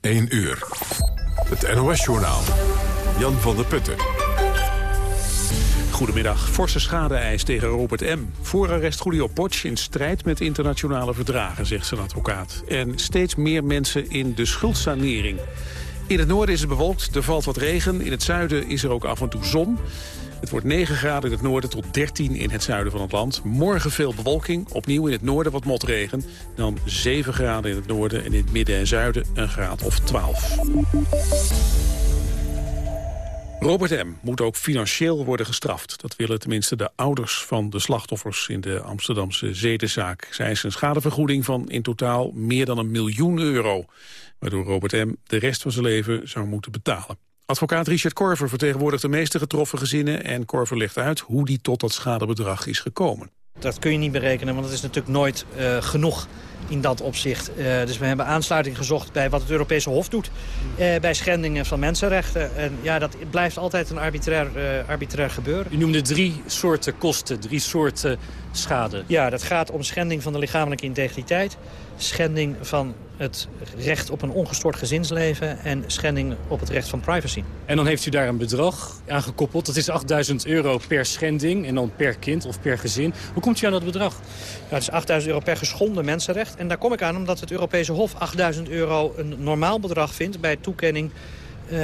1 uur. Het NOS-journaal. Jan van der Putten. Goedemiddag. Forse schade-eis tegen Robert M. Voorarrest Julio Potsch in strijd met internationale verdragen, zegt zijn advocaat. En steeds meer mensen in de schuldsanering. In het noorden is het bewolkt, er valt wat regen. In het zuiden is er ook af en toe zon. Het wordt 9 graden in het noorden tot 13 in het zuiden van het land. Morgen veel bewolking, opnieuw in het noorden wat motregen. Dan 7 graden in het noorden en in het midden en zuiden een graad of 12. Robert M. moet ook financieel worden gestraft. Dat willen tenminste de ouders van de slachtoffers in de Amsterdamse zedenzaak. Zij is een schadevergoeding van in totaal meer dan een miljoen euro. Waardoor Robert M. de rest van zijn leven zou moeten betalen. Advocaat Richard Korver vertegenwoordigt de meeste getroffen gezinnen... en Korver legt uit hoe die tot dat schadebedrag is gekomen. Dat kun je niet berekenen, want het is natuurlijk nooit uh, genoeg in dat opzicht. Uh, dus we hebben aansluiting gezocht bij wat het Europese Hof doet... Uh, bij schendingen van mensenrechten. En ja, dat blijft altijd een arbitrair, arbitrair gebeuren. U noemde drie soorten kosten, drie soorten schade. Ja, dat gaat om schending van de lichamelijke integriteit... schending van het recht op een ongestoord gezinsleven... en schending op het recht van privacy. En dan heeft u daar een bedrag aan gekoppeld. Dat is 8000 euro per schending en dan per kind of per gezin. Hoe komt u aan dat bedrag? Ja, het is 8000 euro per geschonden mensenrecht. En daar kom ik aan omdat het Europese Hof 8000 euro een normaal bedrag vindt... bij toekenning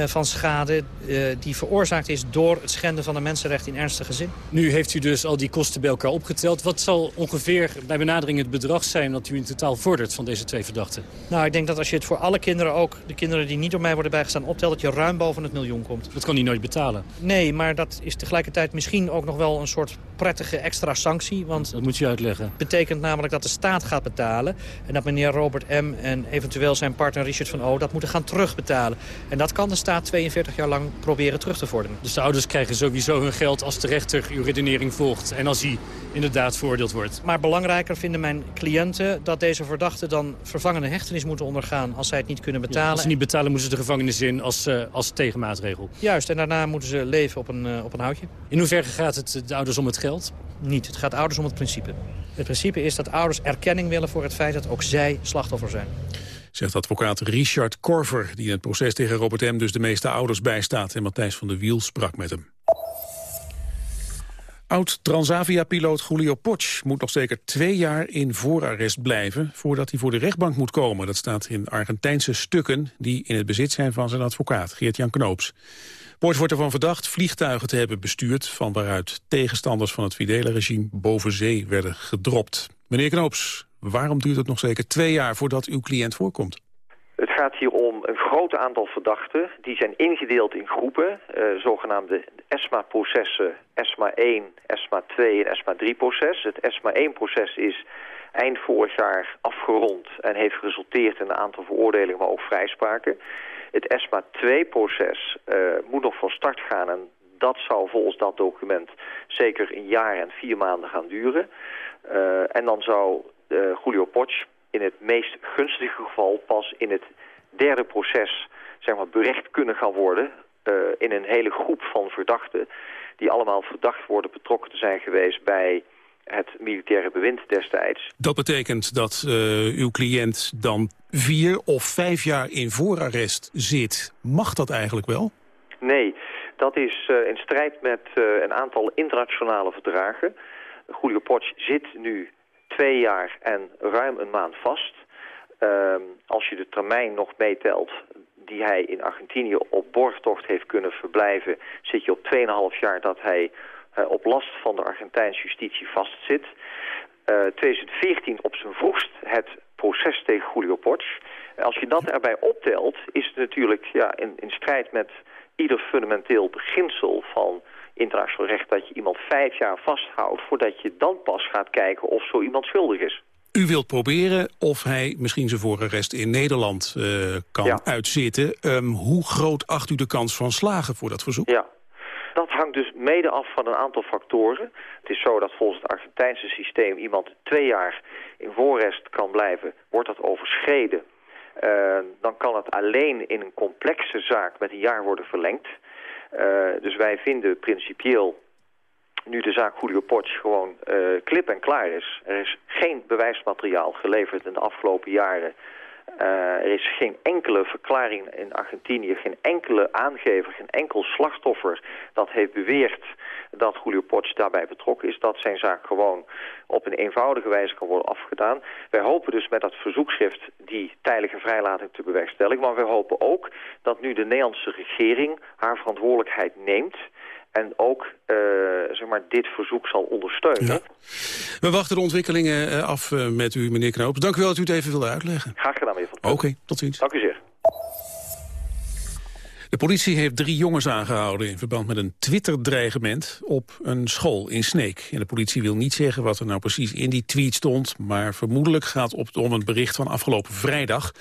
van schade uh, die veroorzaakt is door het schenden van de mensenrechten in ernstige zin. Nu heeft u dus al die kosten bij elkaar opgeteld. Wat zal ongeveer bij benadering het bedrag zijn dat u in totaal vordert van deze twee verdachten? Nou, ik denk dat als je het voor alle kinderen, ook de kinderen die niet door mij worden bijgestaan, optelt, dat je ruim boven het miljoen komt. Dat kan hij nooit betalen? Nee, maar dat is tegelijkertijd misschien ook nog wel een soort prettige extra sanctie. Want dat moet je uitleggen. Betekent namelijk dat de staat gaat betalen en dat meneer Robert M. en eventueel zijn partner Richard van O. dat moeten gaan terugbetalen. En dat kan de staat 42 jaar lang proberen terug te vorderen. Dus de ouders krijgen sowieso hun geld als de rechter uw redenering volgt. En als hij inderdaad veroordeeld wordt. Maar belangrijker vinden mijn cliënten dat deze verdachten dan vervangende hechtenis moeten ondergaan als zij het niet kunnen betalen. Ja, als ze niet betalen moeten ze de gevangenis in als, uh, als tegenmaatregel. Juist, en daarna moeten ze leven op een, uh, op een houtje. In hoeverre gaat het de ouders om het geld? Niet, het gaat ouders om het principe. Het principe is dat ouders erkenning willen voor het feit dat ook zij slachtoffer zijn zegt advocaat Richard Korver... die in het proces tegen Robert M. dus de meeste ouders bijstaat. En Matthijs van der Wiel sprak met hem. Oud-Transavia-piloot Julio Potsch moet nog zeker twee jaar in voorarrest blijven... voordat hij voor de rechtbank moet komen. Dat staat in Argentijnse stukken die in het bezit zijn van zijn advocaat, Geert-Jan Knoops. Potsch wordt ervan verdacht vliegtuigen te hebben bestuurd... van waaruit tegenstanders van het Fidele-regime boven zee werden gedropt. Meneer Knoops, Waarom duurt het nog zeker twee jaar voordat uw cliënt voorkomt? Het gaat hier om een groot aantal verdachten. Die zijn ingedeeld in groepen, uh, zogenaamde ESMA-processen, ESMA 1, ESMA 2 en ESMA 3-proces. Het ESMA 1-proces is eind vorig jaar afgerond en heeft geresulteerd in een aantal veroordelingen, maar ook vrijspraken. Het ESMA 2-proces uh, moet nog van start gaan en dat zou volgens dat document zeker een jaar en vier maanden gaan duren. Uh, en dan zou uh, Julio Potsch in het meest gunstige geval pas in het derde proces zeg maar, berecht kunnen gaan worden in een hele groep van verdachten die allemaal verdacht worden betrokken te zijn geweest bij het militaire bewind destijds. Dat betekent dat uh, uw cliënt dan vier of vijf jaar in voorarrest zit. Mag dat eigenlijk wel? Nee, dat is uh, in strijd met uh, een aantal internationale verdragen. Julio Potsch zit nu twee jaar en ruim een maand vast. Um, als je de termijn nog meetelt die hij in Argentinië op borgtocht heeft kunnen verblijven... zit je op 2,5 jaar dat hij op last van de Argentijnse justitie vastzit. Uh, 2014 op zijn vroegst het proces tegen Julio Potsch. Als je dat erbij optelt, is het natuurlijk ja, in, in strijd met ieder fundamenteel beginsel van internationaal recht dat je iemand vijf jaar vasthoudt... voordat je dan pas gaat kijken of zo iemand schuldig is. U wilt proberen of hij misschien zijn voorarrest in Nederland uh, kan ja. uitzitten. Um, hoe groot acht u de kans van slagen voor dat verzoek? Ja, dat hangt dus mede af van een aantal factoren. Het is zo dat volgens het Argentijnse systeem iemand twee jaar in voorarrest kan blijven. Wordt dat overschreden, uh, dan kan het alleen in een complexe zaak met een jaar worden verlengd. Uh, dus wij vinden principieel, nu de zaak Julio Potsch gewoon uh, klip en klaar is... er is geen bewijsmateriaal geleverd in de afgelopen jaren... Uh, er is geen enkele verklaring in Argentinië, geen enkele aangever, geen enkel slachtoffer dat heeft beweerd dat Julio Potts daarbij betrokken is. Dat zijn zaak gewoon op een eenvoudige wijze kan worden afgedaan. Wij hopen dus met dat verzoekschrift die tijdelijke vrijlating te bewerkstelligen. Maar wij hopen ook dat nu de Nederlandse regering haar verantwoordelijkheid neemt en ook uh, zeg maar, dit verzoek zal ondersteunen. We wachten de ontwikkelingen eh, af eh, met u, meneer Knoops. Dank u wel dat u het even wilde uitleggen. Graag gedaan, meneer Van Oké, tot ziens. Dank u zeer. De politie heeft drie jongens aangehouden in verband met een Twitter-dreigement op een school in Sneek. En de politie wil niet zeggen wat er nou precies in die tweet stond, maar vermoedelijk gaat het om een bericht van afgelopen vrijdag.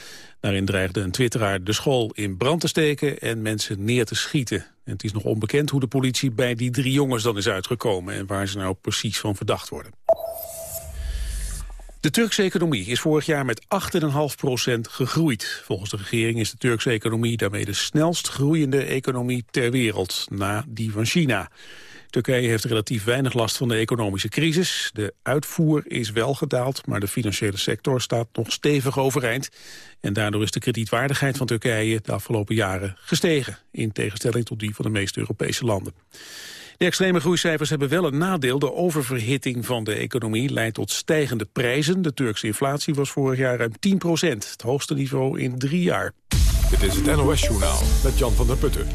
Daarin dreigde een twitteraar de school in brand te steken en mensen neer te schieten. En het is nog onbekend hoe de politie bij die drie jongens dan is uitgekomen en waar ze nou precies van verdacht worden. De Turkse economie is vorig jaar met 8,5% gegroeid. Volgens de regering is de Turkse economie daarmee de snelst groeiende economie ter wereld, na die van China. Turkije heeft relatief weinig last van de economische crisis. De uitvoer is wel gedaald, maar de financiële sector staat nog stevig overeind. En daardoor is de kredietwaardigheid van Turkije de afgelopen jaren gestegen, in tegenstelling tot die van de meeste Europese landen. De extreme groeicijfers hebben wel een nadeel. De oververhitting van de economie leidt tot stijgende prijzen. De Turkse inflatie was vorig jaar ruim 10 procent. Het hoogste niveau in drie jaar. Dit is het NOS-journaal met Jan van der Putten.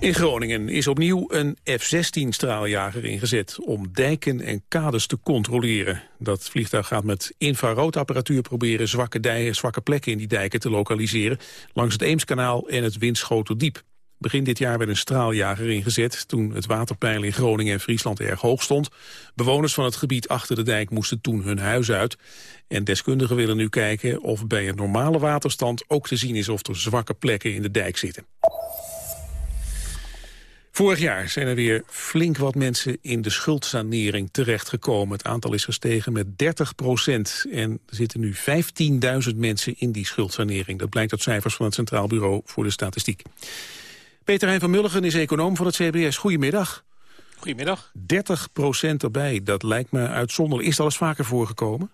In Groningen is opnieuw een F-16-straaljager ingezet om dijken en kades te controleren. Dat vliegtuig gaat met infraroodapparatuur proberen zwakke, dijen, zwakke plekken in die dijken te lokaliseren langs het Eemskanaal en het Winschoterdiep. Begin dit jaar werd een straaljager ingezet toen het waterpeil in Groningen en Friesland erg hoog stond. Bewoners van het gebied achter de dijk moesten toen hun huis uit. En deskundigen willen nu kijken of bij een normale waterstand ook te zien is of er zwakke plekken in de dijk zitten. Vorig jaar zijn er weer flink wat mensen in de schuldsanering terechtgekomen. Het aantal is gestegen met 30 procent. En er zitten nu 15.000 mensen in die schuldsanering. Dat blijkt uit cijfers van het Centraal Bureau voor de Statistiek. Peter Hein van Mulligen is econoom van het CBS. Goedemiddag. Goedemiddag. 30 procent erbij, dat lijkt me uitzonderlijk. Is dat eens vaker voorgekomen?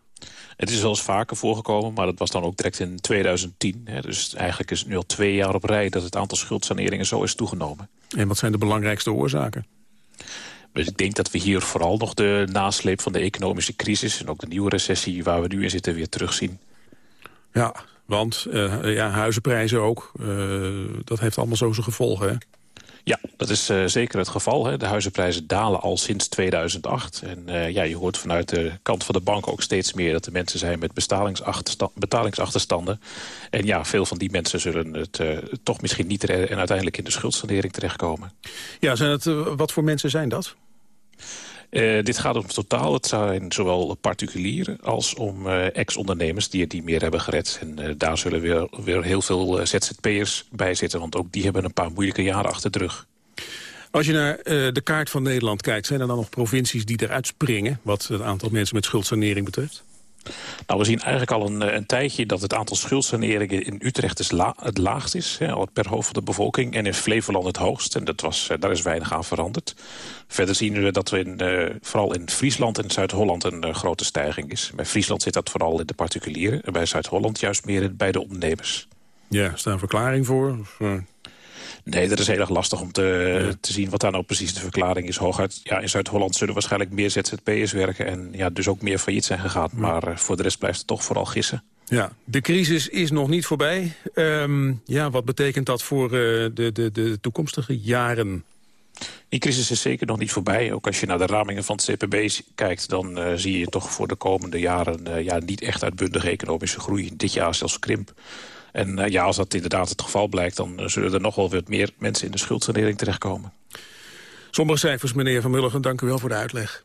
Het is wel eens vaker voorgekomen, maar dat was dan ook direct in 2010. Hè. Dus eigenlijk is het nu al twee jaar op rij dat het aantal schuldsaneringen zo is toegenomen. En wat zijn de belangrijkste oorzaken? Dus ik denk dat we hier vooral nog de nasleep van de economische crisis... en ook de nieuwe recessie waar we nu in zitten weer terugzien. Ja, want uh, ja, huizenprijzen ook, uh, dat heeft allemaal zo zijn gevolgen, hè? Ja, dat is uh, zeker het geval. Hè. De huizenprijzen dalen al sinds 2008. En ja, je hoort vanuit de kant van de bank ook steeds meer... dat er mensen zijn met betalingsachterstanden. En ja, veel van die mensen zullen het toch misschien niet... en uiteindelijk in de schuldsanering terechtkomen. Ja, zijn het, wat voor mensen zijn dat? Uh, dit gaat om totaal. Het zijn zowel particulieren als om uh, ex-ondernemers die het meer hebben gered. En uh, daar zullen weer, weer heel veel ZZP'ers bij zitten. Want ook die hebben een paar moeilijke jaren achter de rug. Als je naar de kaart van Nederland kijkt... zijn er dan nog provincies die eruit springen... wat het aantal mensen met schuldsanering betreft? Nou, we zien eigenlijk al een, een tijdje dat het aantal schuldsaneringen in Utrecht is het laagst is. Hè, per hoofd van de bevolking. En in Flevoland het hoogst. En dat was, daar is weinig aan veranderd. Verder zien we dat in, uh, vooral in Friesland en Zuid-Holland een grote stijging is. Bij Friesland zit dat vooral in de particulieren. En bij Zuid-Holland juist meer bij de ondernemers. Ja, is daar een verklaring voor? Nee, dat is heel erg lastig om te, ja. te zien wat daar nou precies de verklaring is. Hooguit, ja, in Zuid-Holland zullen waarschijnlijk meer ZZP'ers werken... en ja, dus ook meer failliet zijn gegaan. Ja. Maar voor de rest blijft het toch vooral gissen. Ja, de crisis is nog niet voorbij. Um, ja, wat betekent dat voor uh, de, de, de toekomstige jaren? Die crisis is zeker nog niet voorbij. Ook als je naar de ramingen van het CPB kijkt... dan uh, zie je toch voor de komende jaren uh, ja, niet echt uitbundige economische groei. Dit jaar zelfs krimp. En uh, ja, als dat inderdaad het geval blijkt... dan zullen er nog wel wat meer mensen in de schuldsanering terechtkomen. Sommige cijfers, meneer Van Mulligen, dank u wel voor de uitleg.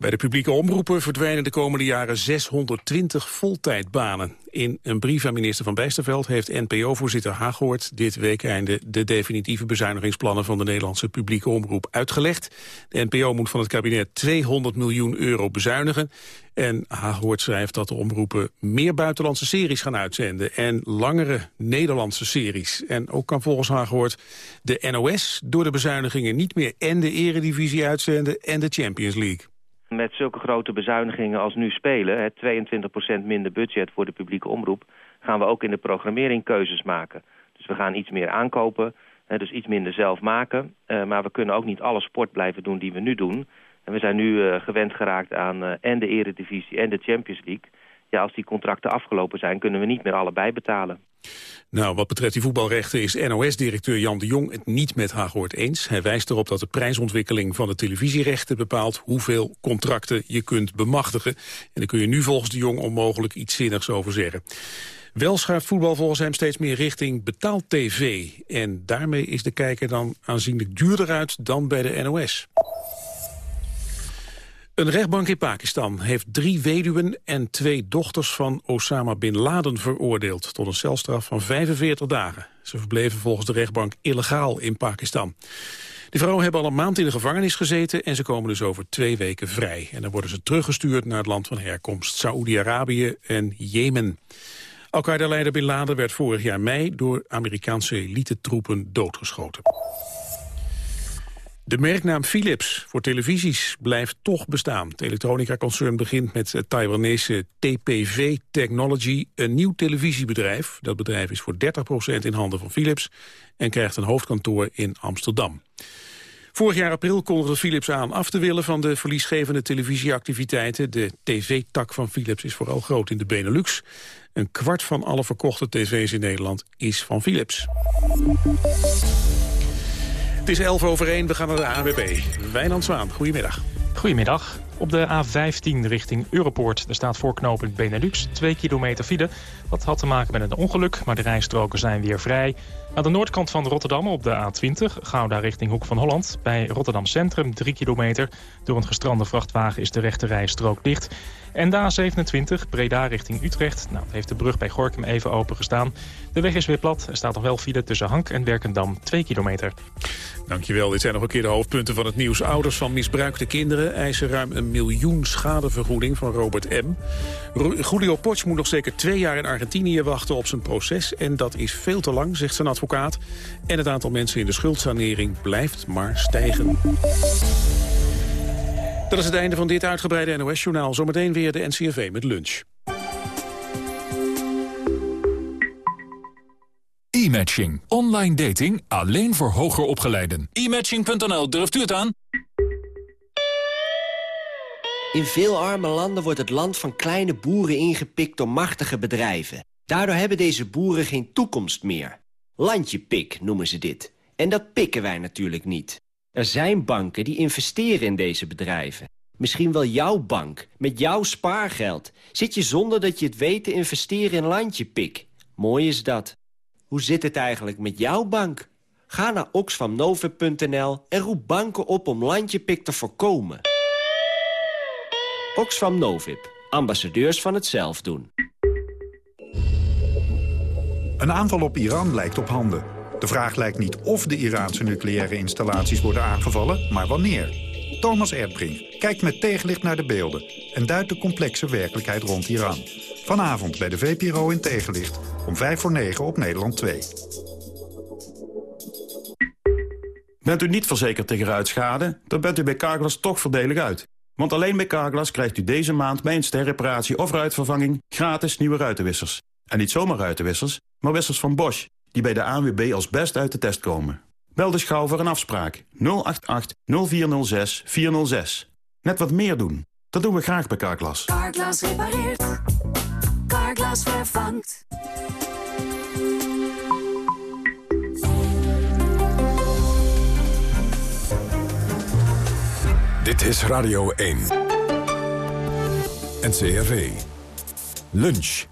Bij de publieke omroepen verdwijnen de komende jaren 620 voltijdbanen. In een brief aan minister Van Bijsterveld heeft NPO-voorzitter Haaghoort dit weekeinde de definitieve bezuinigingsplannen van de Nederlandse publieke omroep uitgelegd. De NPO moet van het kabinet 200 miljoen euro bezuinigen. En Haaghoort schrijft dat de omroepen meer buitenlandse series gaan uitzenden en langere Nederlandse series. En ook kan volgens Haaghoort de NOS door de bezuinigingen niet meer en de eredivisie uitzenden en de Champions League. Met zulke grote bezuinigingen als nu spelen, het 22% minder budget voor de publieke omroep, gaan we ook in de programmering keuzes maken. Dus we gaan iets meer aankopen, dus iets minder zelf maken. Uh, maar we kunnen ook niet alle sport blijven doen die we nu doen. En we zijn nu uh, gewend geraakt aan uh, en de eredivisie en de Champions League. Ja, als die contracten afgelopen zijn, kunnen we niet meer allebei betalen. Nou, wat betreft die voetbalrechten is NOS-directeur Jan de Jong het niet met Hagoort eens. Hij wijst erop dat de prijsontwikkeling van de televisierechten bepaalt hoeveel contracten je kunt bemachtigen. En daar kun je nu volgens de Jong onmogelijk iets zinnigs over zeggen. Wel schuift voetbal volgens hem steeds meer richting betaald tv. En daarmee is de kijker dan aanzienlijk duurder uit dan bij de NOS. Een rechtbank in Pakistan heeft drie weduwen en twee dochters van Osama Bin Laden veroordeeld tot een celstraf van 45 dagen. Ze verbleven volgens de rechtbank illegaal in Pakistan. De vrouwen hebben al een maand in de gevangenis gezeten en ze komen dus over twee weken vrij. En dan worden ze teruggestuurd naar het land van herkomst, Saoedi-Arabië en Jemen. Al-Qaeda-leider Bin Laden werd vorig jaar mei door Amerikaanse elite-troepen doodgeschoten. De merknaam Philips voor televisies blijft toch bestaan. Het elektronica-concern begint met het Taiwanese TPV Technology, een nieuw televisiebedrijf. Dat bedrijf is voor 30% in handen van Philips en krijgt een hoofdkantoor in Amsterdam. Vorig jaar april kondigde Philips aan af te willen van de verliesgevende televisieactiviteiten. De tv-tak van Philips is vooral groot in de Benelux. Een kwart van alle verkochte tv's in Nederland is van Philips. Is 11 over 1, we gaan naar de ANWB. Wijnand Zwaan, goedemiddag. Goedemiddag. Op de A15 richting Europoort. Er staat voorknopend Benelux, 2 kilometer file. Dat had te maken met een ongeluk, maar de rijstroken zijn weer vrij. Aan de noordkant van Rotterdam op de A20, Gouda richting Hoek van Holland. Bij Rotterdam Centrum, 3 kilometer. Door een gestrande vrachtwagen is de rechte rijstrook dicht. En de A27, Breda richting Utrecht. Nou, heeft de brug bij Gorkum even open gestaan. De weg is weer plat. Er staat nog wel file tussen Hank en Werkendam, 2 kilometer. Dankjewel. Dit zijn nog een keer de hoofdpunten van het nieuws. Ouders van misbruikte kinderen eisen ruim een miljoen schadevergoeding van Robert M. Julio Potsch moet nog zeker twee jaar in Argentinië wachten op zijn proces. En dat is veel te lang, zegt zijn advocaat. En het aantal mensen in de schuldsanering blijft maar stijgen. Dat is het einde van dit uitgebreide NOS-journaal. Zometeen weer de NCRV met lunch. E-matching. Online dating alleen voor hoger opgeleiden. E-matching.nl, durft u het aan? In veel arme landen wordt het land van kleine boeren ingepikt door machtige bedrijven. Daardoor hebben deze boeren geen toekomst meer. Landjepik noemen ze dit. En dat pikken wij natuurlijk niet. Er zijn banken die investeren in deze bedrijven. Misschien wel jouw bank, met jouw spaargeld. Zit je zonder dat je het weet te investeren in Landjepik. Mooi is dat. Hoe zit het eigenlijk met jouw bank? Ga naar oxfamnovip.nl en roep banken op om Landjepik te voorkomen. Oxfam Novib, ambassadeurs van het zelf doen. Een aanval op Iran lijkt op handen. De vraag lijkt niet of de Iraanse nucleaire installaties worden aangevallen, maar wanneer. Thomas Erdbrink kijkt met tegenlicht naar de beelden... en duidt de complexe werkelijkheid rond Iran. Vanavond bij de VPRO in Tegenlicht, om 5 voor 9 op Nederland 2. Bent u niet verzekerd tegen ruitschade, dan bent u bij Carglass toch voordelig uit. Want alleen bij Carglass krijgt u deze maand bij een sterreparatie of ruitvervanging gratis nieuwe ruitenwissers. En niet zomaar ruitenwissers, maar wissers van Bosch, die bij de ANWB als best uit de test komen. Bel dus gauw voor een afspraak 088 0406 406. Net wat meer doen. Dat doen we graag bij Carglass. Carglass repareert. Carglass vervangt. Dit is Radio 1. NCRV. Lunch.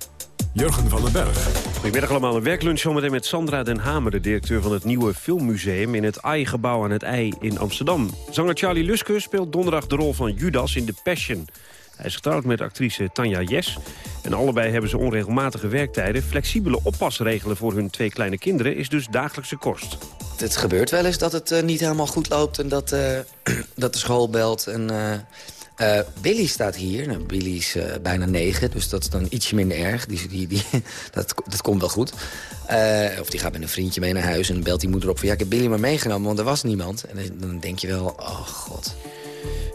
Jurgen van den Berg. Goedemiddag allemaal. Een werklunch zometeen met Sandra Den Hamer... de directeur van het nieuwe filmmuseum in het AI-gebouw aan het IJ in Amsterdam. Zanger Charlie Luske speelt donderdag de rol van Judas in The Passion. Hij is getrouwd met actrice Tanja Jes. En allebei hebben ze onregelmatige werktijden. Flexibele oppasregelen voor hun twee kleine kinderen is dus dagelijkse kost. Het gebeurt wel eens dat het uh, niet helemaal goed loopt en dat, uh, dat de school belt. En, uh, uh, Billy staat hier. Nou, Billy is uh, bijna negen, dus dat is dan ietsje minder erg. Die, die, die, dat, dat komt wel goed. Uh, of die gaat met een vriendje mee naar huis en belt die moeder op van... ja, ik heb Billy maar meegenomen, want er was niemand. En dan denk je wel, oh god.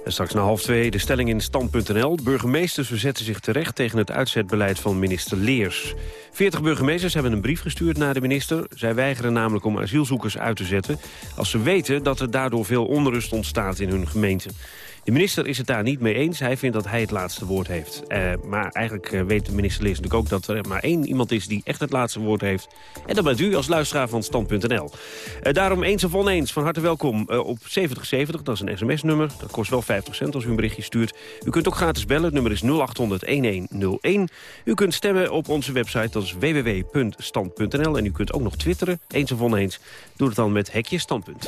En straks na half twee de stelling in stand.nl. Burgemeesters verzetten zich terecht tegen het uitzetbeleid van minister Leers. 40 burgemeesters hebben een brief gestuurd naar de minister. Zij weigeren namelijk om asielzoekers uit te zetten... als ze weten dat er daardoor veel onrust ontstaat in hun gemeente. De minister is het daar niet mee eens. Hij vindt dat hij het laatste woord heeft. Uh, maar eigenlijk uh, weet de minister natuurlijk ook dat er maar één iemand is die echt het laatste woord heeft. En dat bent u als luisteraar van Stand.nl. Uh, daarom eens of oneens, van harte welkom op 7070. Dat is een sms-nummer. Dat kost wel 50 cent als u een berichtje stuurt. U kunt ook gratis bellen. Het nummer is 0800-1101. U kunt stemmen op onze website. Dat is www.stand.nl. En u kunt ook nog twitteren, eens of oneens. Doe het dan met hekje standpunt.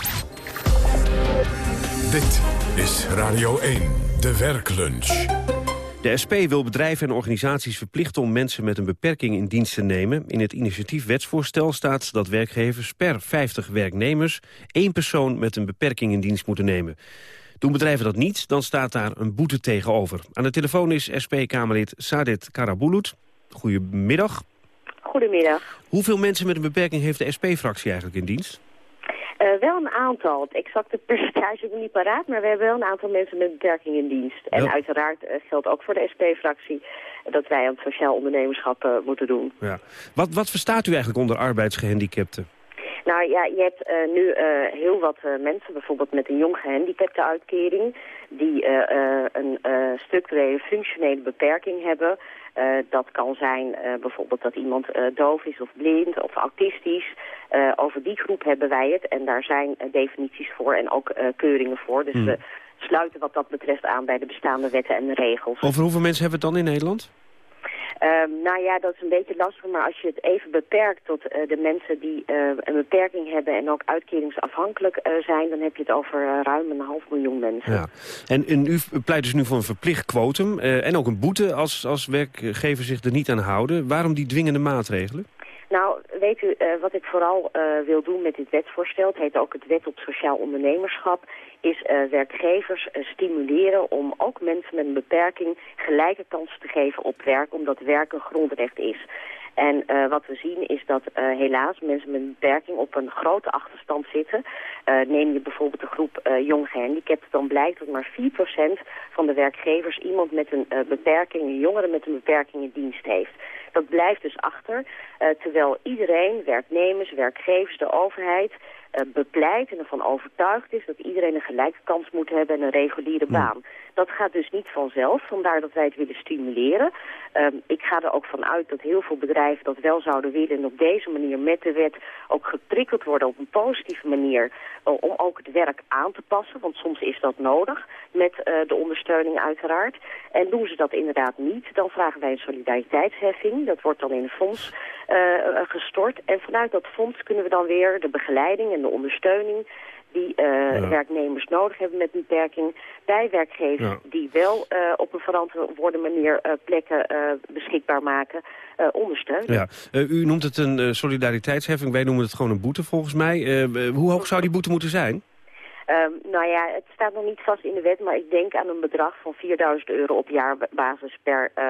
Dit is Radio 1, de werklunch. De SP wil bedrijven en organisaties verplichten om mensen met een beperking in dienst te nemen. In het initiatief wetsvoorstel staat dat werkgevers per 50 werknemers één persoon met een beperking in dienst moeten nemen. Doen bedrijven dat niet, dan staat daar een boete tegenover. Aan de telefoon is SP-Kamerlid Sadet Karabulut. Goedemiddag. Goedemiddag. Hoeveel mensen met een beperking heeft de SP-fractie eigenlijk in dienst? Uh, wel een aantal. Het exacte percentage ik niet paraat, maar we hebben wel een aantal mensen met beperking in dienst. En uiteraard uh, geldt ook voor de SP-fractie dat wij aan het sociaal ondernemerschap uh, moeten doen. Ja. Wat, wat verstaat u eigenlijk onder arbeidsgehandicapten? Nou ja, je hebt uh, nu uh, heel wat uh, mensen, bijvoorbeeld met een jong gehandicapte uitkering, die een structurele functionele beperking hebben. Dat kan zijn bijvoorbeeld dat iemand doof is of blind of autistisch. over die groep hebben wij het en daar zijn definities voor en ook keuringen voor. Dus Hmm. we sluiten wat dat betreft aan bij de bestaande wetten en regels. Over hoeveel mensen hebben we het dan in Nederland? Um, nou ja, dat is een beetje lastig, maar als je het even beperkt tot uh, de mensen die uh, een beperking hebben en ook uitkeringsafhankelijk uh, zijn, dan heb je het over ruim een half miljoen mensen. Ja. En, en u pleit dus nu voor een verplicht quotum en ook een boete als, als werkgevers zich er niet aan houden. Waarom die dwingende maatregelen? Uh, wat ik vooral uh, wil doen met dit wetsvoorstel, het heet ook het wet op sociaal ondernemerschap, is uh, werkgevers stimuleren om ook mensen met een beperking gelijke kansen te geven op werk, omdat werk een grondrecht is. En wat we zien is dat helaas mensen met een beperking op een grote achterstand zitten. Neem je bijvoorbeeld de groep jong gehandicapten, dan blijkt dat maar 4% van de werkgevers iemand met een beperking, een jongere met een beperking in dienst heeft. Dat blijft dus achter, terwijl iedereen, werknemers, werkgevers, de overheid, bepleit en ervan overtuigd is dat iedereen een gelijke kans moet hebben en een reguliere baan. Dat gaat dus niet vanzelf, vandaar dat wij het willen stimuleren. Um, ik ga er ook van uit dat heel veel bedrijven dat wel zouden willen... en op deze manier met de wet ook geprikkeld worden op een positieve manier... Uh, om ook het werk aan te passen, want soms is dat nodig... met uh, de ondersteuning uiteraard. En doen ze dat inderdaad niet, dan vragen wij een solidariteitsheffing. Dat wordt dan in een fonds uh, gestort. En vanuit dat fonds kunnen we dan weer de begeleiding en de ondersteuning die ja. werknemers nodig hebben met een beperking... bij werkgevers ja. die wel uh, op een verantwoorde manier uh, plekken beschikbaar maken, ondersteunen. Ja. u noemt het een solidariteitsheffing, wij noemen het gewoon een boete volgens mij. hoe hoog zou die boete moeten zijn? Um, nou ja, het staat nog niet vast in de wet, maar ik denk aan een bedrag van 4000 euro op jaarbasis per uh,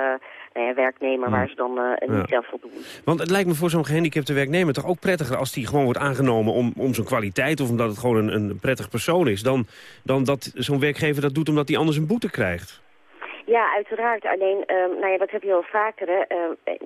nou ja, werknemer waar ze dan uh, niet ja. zelf voldoen. Want het lijkt me voor zo'n gehandicapte werknemer toch ook prettiger als die gewoon wordt aangenomen om, om zijn kwaliteit of omdat het gewoon een, een prettig persoon is, dan, dan dat zo'n werkgever dat doet omdat hij anders een boete krijgt. Ja, uiteraard. Alleen, um, nou ja, dat heb je wel vaker. Hè. Uh,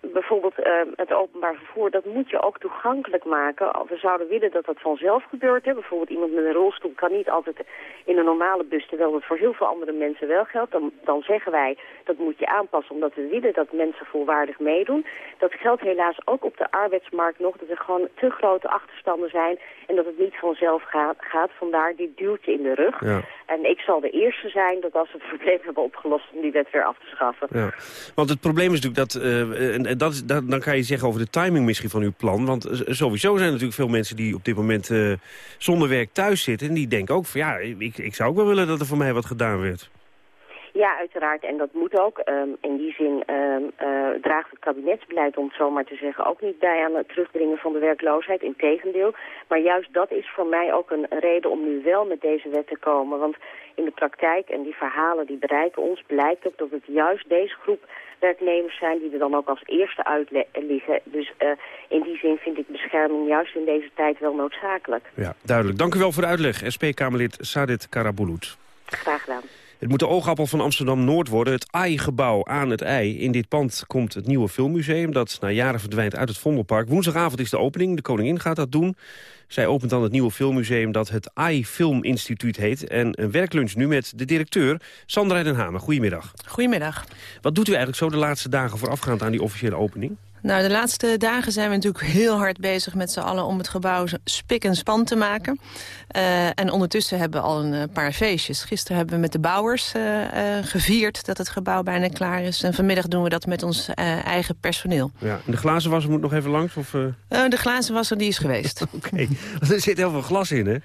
bijvoorbeeld uh, het openbaar vervoer, dat moet je ook toegankelijk maken. We zouden willen dat dat vanzelf gebeurt. Hè. Bijvoorbeeld iemand met een rolstoel kan niet altijd in een normale bus, terwijl dat voor heel veel andere mensen wel geldt. Dan, dan zeggen wij, dat moet je aanpassen, omdat we willen dat mensen volwaardig meedoen. Dat geldt helaas ook op de arbeidsmarkt nog, dat er gewoon te grote achterstanden zijn en dat het niet vanzelf gaat. gaat. Vandaar dit duwtje in de rug. Ja. En ik zal de eerste zijn dat als we het probleem hebben opgelost om die wet weer af te schaffen. Ja. Want het probleem is natuurlijk dat, uh, en dat, dat, dan kan je zeggen over de timing misschien van uw plan. Want sowieso zijn er natuurlijk veel mensen die op dit moment uh, zonder werk thuis zitten. En die denken ook van ja, ik, ik zou ook wel willen dat er voor mij wat gedaan werd. Ja, uiteraard. En dat moet ook. Um, in die zin um, uh, draagt het kabinetsbeleid, om het zo maar te zeggen, ook niet bij aan het terugdringen van de werkloosheid. Integendeel. Maar juist dat is voor mij ook een reden om nu wel met deze wet te komen. Want in de praktijk en die verhalen die bereiken ons, blijkt ook dat het juist deze groep werknemers zijn die er dan ook als eerste uit liggen. Dus uh, in die zin vind ik bescherming juist in deze tijd wel noodzakelijk. Ja, duidelijk. Dank u wel voor de uitleg. SP-Kamerlid Sadit Karabulut. Graag gedaan. Het moet de oogappel van Amsterdam-Noord worden, het AI-gebouw aan het ei. In dit pand komt het nieuwe filmmuseum dat na jaren verdwijnt uit het Vondelpark. Woensdagavond is de opening, de koningin gaat dat doen. Zij opent dan het nieuwe filmmuseum dat het AI Film Instituut heet. En een werklunch nu met de directeur, Sandra den Hamer. Goedemiddag. Goedemiddag. Wat doet u eigenlijk zo de laatste dagen voorafgaand aan die officiële opening? Nou, de laatste dagen zijn we natuurlijk heel hard bezig met z'n allen... om het gebouw spik en span te maken. Uh, en ondertussen hebben we al een uh, paar feestjes. Gisteren hebben we met de bouwers uh, gevierd dat het gebouw bijna klaar is. En vanmiddag doen we dat met ons eigen personeel. Ja, en de glazenwasser moet nog even langs? Of, de glazenwasser die is geweest. Oké, okay. er zit heel veel glas in, hè?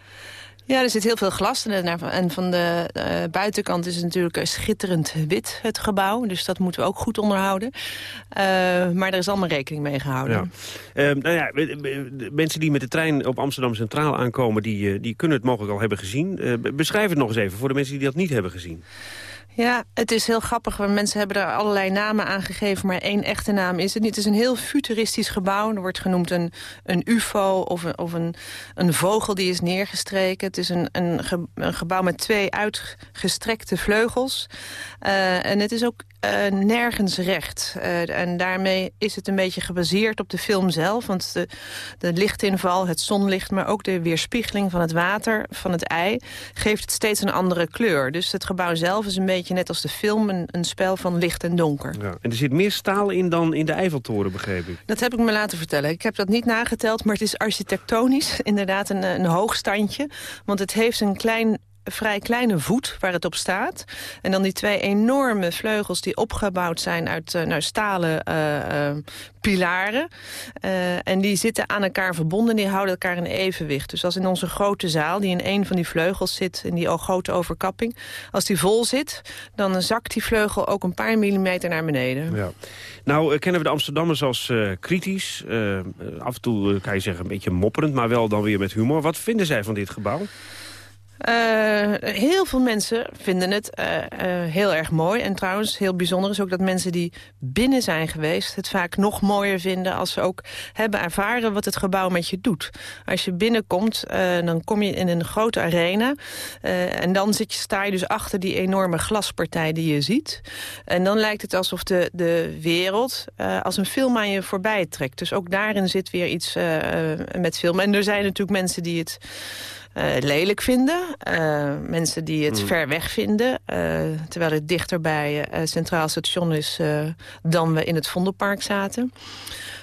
Ja, er zit heel veel glas. En van de uh, buitenkant is het natuurlijk schitterend wit, het gebouw. Dus dat moeten we ook goed onderhouden. Uh, maar er is allemaal rekening mee gehouden. Ja. Uh, nou ja, mensen die met de trein op Amsterdam Centraal aankomen... die, die kunnen het mogelijk al hebben gezien. beschrijf het nog eens even voor de mensen die dat niet hebben gezien. Ja, het is heel grappig. Mensen hebben er allerlei namen aan gegeven, maar één echte naam is het niet. Het is een heel futuristisch gebouw. Er wordt genoemd een, een ufo of, een, of een, een vogel die is neergestreken. Het is een, een, een gebouw met twee uitgestrekte vleugels. Uh, en het is ook uh, nergens recht. Uh, en daarmee is het een beetje gebaseerd op de film zelf. Want de, de lichtinval, het zonlicht, maar ook de weerspiegeling van het water, van het ei, geeft het steeds een andere kleur. Dus het gebouw zelf is een beetje net als de film, een, een spel van licht en donker. Ja. En er zit meer staal in dan in de Eiffeltoren, begreep ik. Dat heb ik me laten vertellen. Ik heb dat niet nageteld, maar het is architectonisch inderdaad een, een hoogstandje. Want het heeft een klein vrij kleine voet waar het op staat. En dan die twee enorme vleugels die opgebouwd zijn uit uh, nou, stalen uh, pilaren. en die zitten aan elkaar verbonden, die houden elkaar in evenwicht. Dus als in onze grote zaal, die in een van die vleugels zit... in die grote overkapping, als die vol zit... dan zakt die vleugel ook een paar millimeter naar beneden. Ja. Nou kennen we de Amsterdammers als kritisch. af en toe kan je zeggen een beetje mopperend, maar wel dan weer met humor. Wat vinden zij van dit gebouw? Uh, heel veel mensen vinden het uh, uh, heel erg mooi. En trouwens, heel bijzonder is ook dat mensen die binnen zijn geweest... het vaak nog mooier vinden als ze ook hebben ervaren wat het gebouw met je doet. Als je binnenkomt, dan kom je in een grote arena. en dan zit je, sta je dus achter die enorme glaspartij die je ziet. En dan lijkt het alsof de, de wereld als een film aan je voorbij trekt. Dus ook daarin zit weer iets met film. En er zijn natuurlijk mensen die het uh, lelijk vinden. Uh, mensen die het mm. ver weg vinden. Uh, terwijl het dichter bij Centraal Station is dan we in het Vondelpark zaten.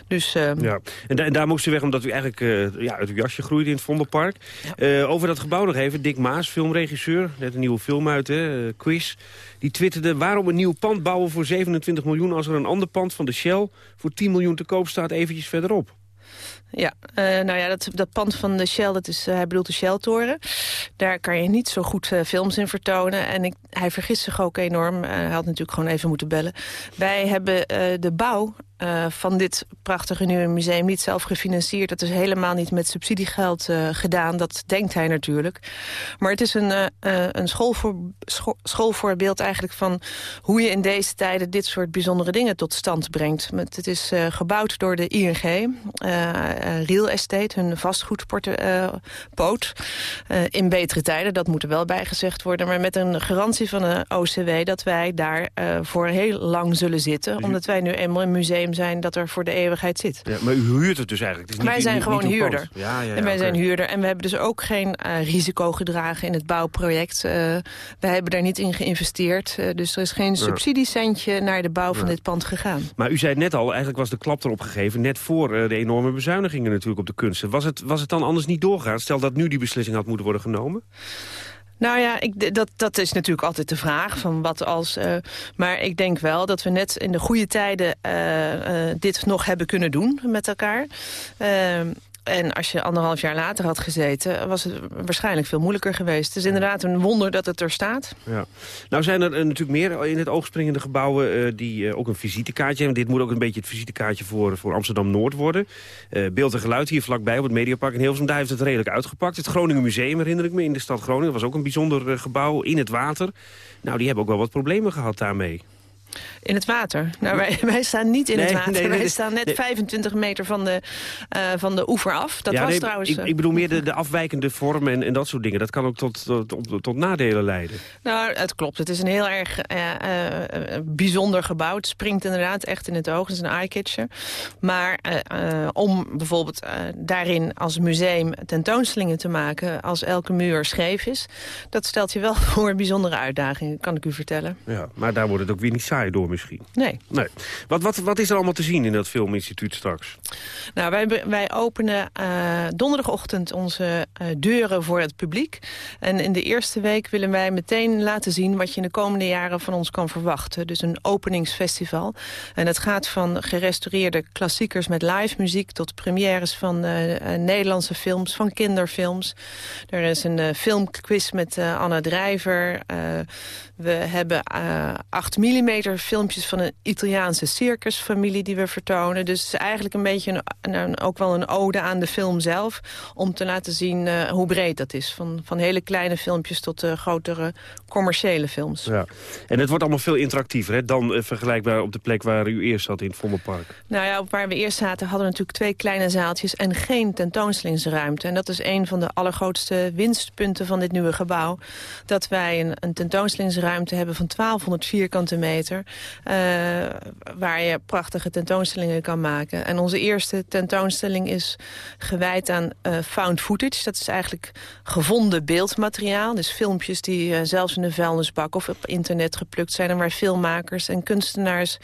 Dus, ja. en, en, daar moest u weg omdat u eigenlijk ja, uit uw jasje groeide in het Vondelpark. Ja. over dat gebouw nog even. Dick Maas, filmregisseur. Net een nieuwe film uit, hè, Quiz. Die twitterde, waarom een nieuw pand bouwen voor 27 miljoen... als er een ander pand van de Shell voor 10 miljoen te koop staat eventjes verderop? Ja, uh, nou ja, dat, dat pand van de Shell, dat is, uh, hij bedoelt de Shell-toren. Daar kan je niet zo goed uh, films in vertonen. En ik, hij vergist zich ook enorm. hij had natuurlijk gewoon even moeten bellen. Wij hebben de bouw uh, van dit prachtige nieuwe museum niet zelf gefinancierd. Dat is helemaal niet met subsidiegeld uh, gedaan. Dat denkt hij natuurlijk. Maar het is een, uh, een schoolvoor, scho schoolvoorbeeld eigenlijk van hoe je in deze tijden dit soort bijzondere dingen tot stand brengt. Het is gebouwd door de ING, Real Estate, hun vastgoedpoot. in betere tijden, dat moet er wel bijgezegd worden. Maar met een garantie van de OCW dat wij daar voor heel lang zullen zitten. Omdat wij nu eenmaal een museum zijn dat er voor de eeuwigheid zit. Ja, maar u huurt het dus eigenlijk? Het is niet, wij zijn niet, gewoon niet huurder. Ja, ja, en wij zijn huurder. En we hebben dus ook geen uh, risico gedragen in het bouwproject. Uh, wij hebben daar niet in geïnvesteerd. Uh, dus er is geen subsidiecentje naar de bouw van dit pand gegaan. Maar u zei net al, eigenlijk was de klap erop gegeven... net voor de enorme bezuinigingen natuurlijk op de kunsten. Was het, was het dan anders niet doorgaan? Stel dat nu die beslissing had moeten worden genomen? Nou ja, ik, dat, dat is natuurlijk altijd de vraag van wat als... Uh, maar ik denk wel dat we net in de goede tijden uh, uh, dit nog hebben kunnen doen met elkaar. En als je anderhalf jaar later had gezeten... was het waarschijnlijk veel moeilijker geweest. Het is inderdaad een wonder dat het er staat. Ja. Nou zijn er uh, natuurlijk meer in het oogspringende gebouwen... Uh, die uh, ook een visitekaartje hebben. Dit moet ook een beetje het visitekaartje voor, voor Amsterdam-Noord worden. beeld en geluid hier vlakbij op het Mediapark in Hilversum. Daar heeft het redelijk uitgepakt. Het Groningen Museum herinner ik me in de stad Groningen. was ook een bijzonder gebouw in het water. Nou, die hebben ook wel wat problemen gehad daarmee. In het water? Nou, wij, wij staan niet in Nee, het water. nee, nee, wij staan net Nee. 25 meter van de, eh, van de oever af. Dat Ja, was trouwens... ik, eh, ik bedoel meer de, de afwijkende vormen en, en dat soort dingen. Dat kan ook tot, tot, tot, tot nadelen leiden. Nou, het klopt. Het is een heel erg eh, bijzonder gebouw. Het springt inderdaad echt in het oog. Het is een eye-catcher. Maar om bijvoorbeeld daarin als museum tentoonstellingen te maken... als elke muur scheef is, dat stelt je wel voor bijzondere uitdagingen, kan ik u vertellen. Ja, maar daar wordt het ook weer niet saai door misschien. Nee. nee. Wat, wat, wat is er allemaal te zien in dat filminstituut straks? Nou, wij, wij openen eh, donderdagochtend onze eh, deuren voor het publiek. En in de eerste week willen wij meteen laten zien... wat je in de komende jaren van ons kan verwachten. Dus een openingsfestival. En het gaat van gerestaureerde klassiekers met live muziek... tot premières van eh, Nederlandse films, van kinderfilms. Er is een filmquiz met Anna Drijver. We hebben eh 8 mm filmpjes van een Italiaanse circusfamilie die we vertonen. Dus eigenlijk een beetje een, een- ook wel een ode aan de film zelf. Om te laten zien eh, hoe breed dat is. Van, van hele kleine filmpjes tot eh, grotere commerciële films. Ja. En het wordt allemaal veel interactiever hè, dan eh, vergelijkbaar op de plek waar u eerst zat in het Vondelpark. Nou ja, op waar we eerst zaten hadden we natuurlijk twee kleine zaaltjes en geen tentoonstellingsruimte. En dat is een van de allergrootste winstpunten van dit nieuwe gebouw. Dat wij een, een tentoonstellingsruimte hebben van 1200 vierkante meter. Eh, waar je prachtige tentoonstellingen kan maken. En onze eerste tentoonstelling is gewijd aan eh, found footage. Dat is eigenlijk gevonden beeldmateriaal. Dus filmpjes die eh, zelfs in de vuilnisbak of op internet geplukt zijn. En waar filmmakers en kunstenaars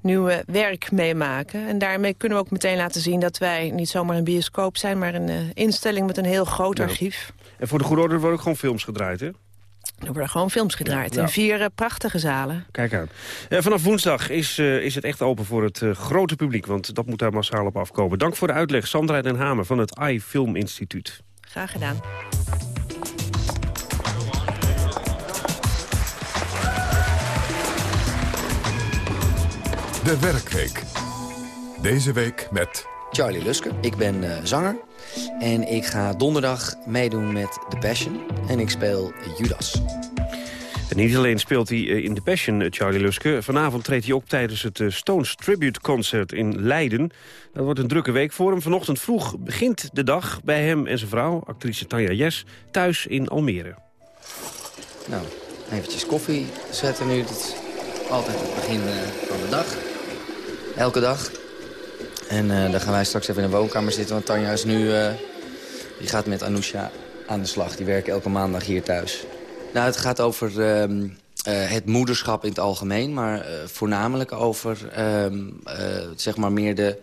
nieuwe werk meemaken. En daarmee kunnen we ook meteen laten zien dat wij niet zomaar een bioscoop zijn... maar een instelling met een heel groot archief. En voor de goede orde worden ook gewoon films gedraaid, hè? Er worden gewoon films gedraaid Ja. in vier eh, prachtige zalen. Kijk aan. Eh, vanaf woensdag is, eh, is het echt open voor het eh, grote publiek, want dat moet daar massaal op afkomen. Dank voor de uitleg, Sandra den Hamer van het AI Film Instituut. Graag gedaan. De Werkweek. Deze week met... Charlie Luske. Ik ben eh, zanger. En ik ga donderdag meedoen met The Passion. En ik speel Judas. En niet alleen speelt hij eh, in The Passion, eh, Charlie Luske. Vanavond treedt hij op tijdens het eh, Stones Tribute Concert in Leiden. Dat wordt een drukke week voor hem. Vanochtend vroeg begint de dag bij hem en zijn vrouw, actrice Tanja Jes, thuis in Almere. Nou, eventjes koffie zetten nu. Dat is altijd het begin van de dag. Elke dag. En eh, dan gaan wij straks even in de woonkamer zitten. Want Tanja is nu... eh, die gaat met Anousha aan de slag. Die werken elke maandag hier thuis. Nou, het gaat over ehm, eh, het moederschap in het algemeen. Maar eh, voornamelijk over, ehm, eh, zeg maar, meer de...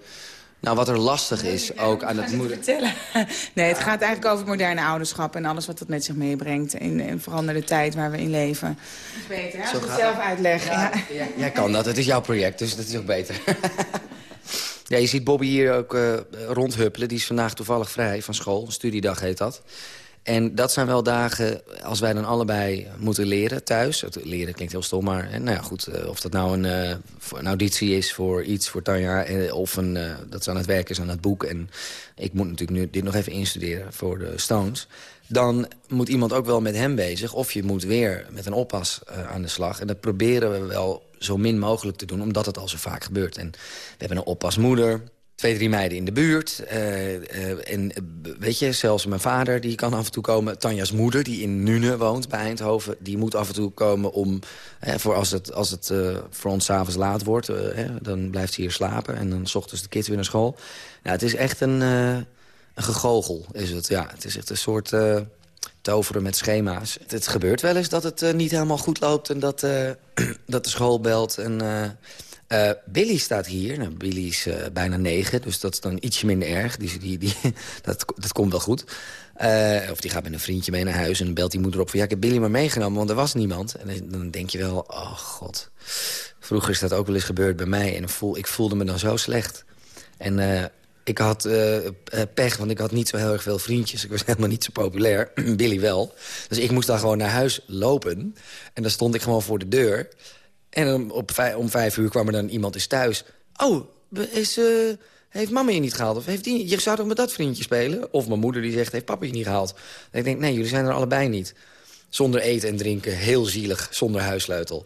Nou, wat er lastig is ook aan het moeder... vertellen. Nee, het gaat eigenlijk over het moderne ouderschap en alles wat dat met zich meebrengt. In een veranderde tijd waar we in leven. Beter, hè? Als Zo ik het zelf uitleg. Ja. Jij kan dat, het is jouw project, dus dat is ook beter. ja, je ziet Bobby hier ook eh, rondhuppelen. Die is vandaag toevallig vrij van school. Een studiedag heet dat. En dat zijn wel dagen als wij dan allebei moeten leren thuis. Het leren klinkt heel stom, maar nou ja, goed, eh, of dat nou een, voor- een auditie is voor iets voor Tanja... of een, dat ze aan het werk is aan het boek. En ik moet natuurlijk nu dit nog even instuderen voor de Stones. Dan moet iemand ook wel met hem bezig. Of je moet weer met een oppas aan de slag. En dat proberen we wel zo min mogelijk te doen, omdat het al zo vaak gebeurt. En we hebben een oppasmoeder, twee, drie meiden in de buurt. eh, eh, en eh, weet je, zelfs mijn vader die kan af en toe komen. Tanja's moeder, die in Nune woont bij Eindhoven... die moet af en toe komen om... voor als het, als het voor ons s'avonds laat wordt, dan blijft ze hier slapen. En dan s ochtends de kids weer naar school. Nou, het is echt een, een gegogel, is het. Ja, het is echt een soort... toveren met schema's. Het, gebeurt wel eens dat het eh, niet helemaal goed loopt... en dat, eh, dat de school belt en... eh, Billy staat hier. Nou, Billy is bijna negen, dus dat is dan ietsje minder erg. Die, die, die, dat, dat komt wel goed. Of die gaat met een vriendje mee naar huis en belt die moeder op van... ja, ik heb Billy maar meegenomen, want er was niemand. En dan- denk je wel, oh god. Vroeger is dat ook wel eens gebeurd bij mij. En voel, ik voelde me dan zo slecht. En ik had eh, eh, pech, want ik had niet zo heel erg veel vriendjes. Ik was helemaal niet zo populair. Billy wel. Dus ik moest dan gewoon naar huis lopen. En dan stond ik gewoon voor de deur. En dan op om vijf uur kwam er dan iemand eens thuis. Oh, is, eh, heeft mama je niet gehaald? Of heeft die, je zou toch met dat vriendje spelen? Of mijn moeder die zegt, heeft papa je niet gehaald? En ik denk, nee, jullie zijn er allebei niet. Zonder eten en drinken, heel zielig, zonder huissleutel.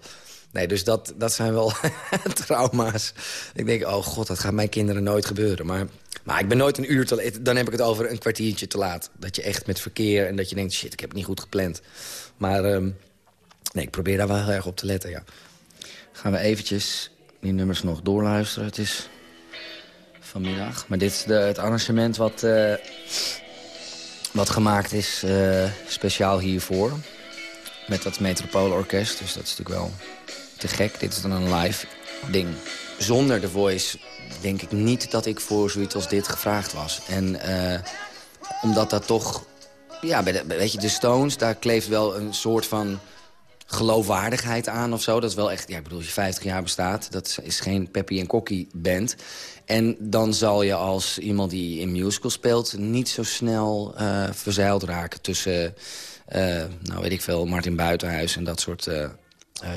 Nee, dus dat, dat zijn wel trauma's. Ik denk, oh god, dat gaat mijn kinderen nooit gebeuren. Maar, maar ik ben nooit een uur te laat. Dan heb ik het over een kwartiertje te laat. Dat je echt met verkeer en dat je denkt, shit, ik heb het niet goed gepland. Maar ehm, nee, ik probeer daar wel heel erg op te letten, ja. Gaan we eventjes die nummers nog doorluisteren. Het is vanmiddag. Maar dit is de, het arrangement wat, eh, wat gemaakt is eh, speciaal hiervoor. Met dat Metropoolorkest. Dus dat is natuurlijk wel te gek. Dit is dan een live ding. Zonder de voice denk ik niet dat ik voor zoiets als dit gevraagd was. En eh, omdat dat toch... Ja, bij de, weet je, de Stones, daar kleeft wel een soort van geloofwaardigheid aan of zo. Dat is wel echt, ja, ik bedoel, je 50 jaar bestaat... dat is geen Peppy en Kokkie band. En dan zal je als iemand die in musical speelt... niet zo snel uh, verzeild raken tussen, uh, nou weet ik veel, Martin Buitenhuis... en dat soort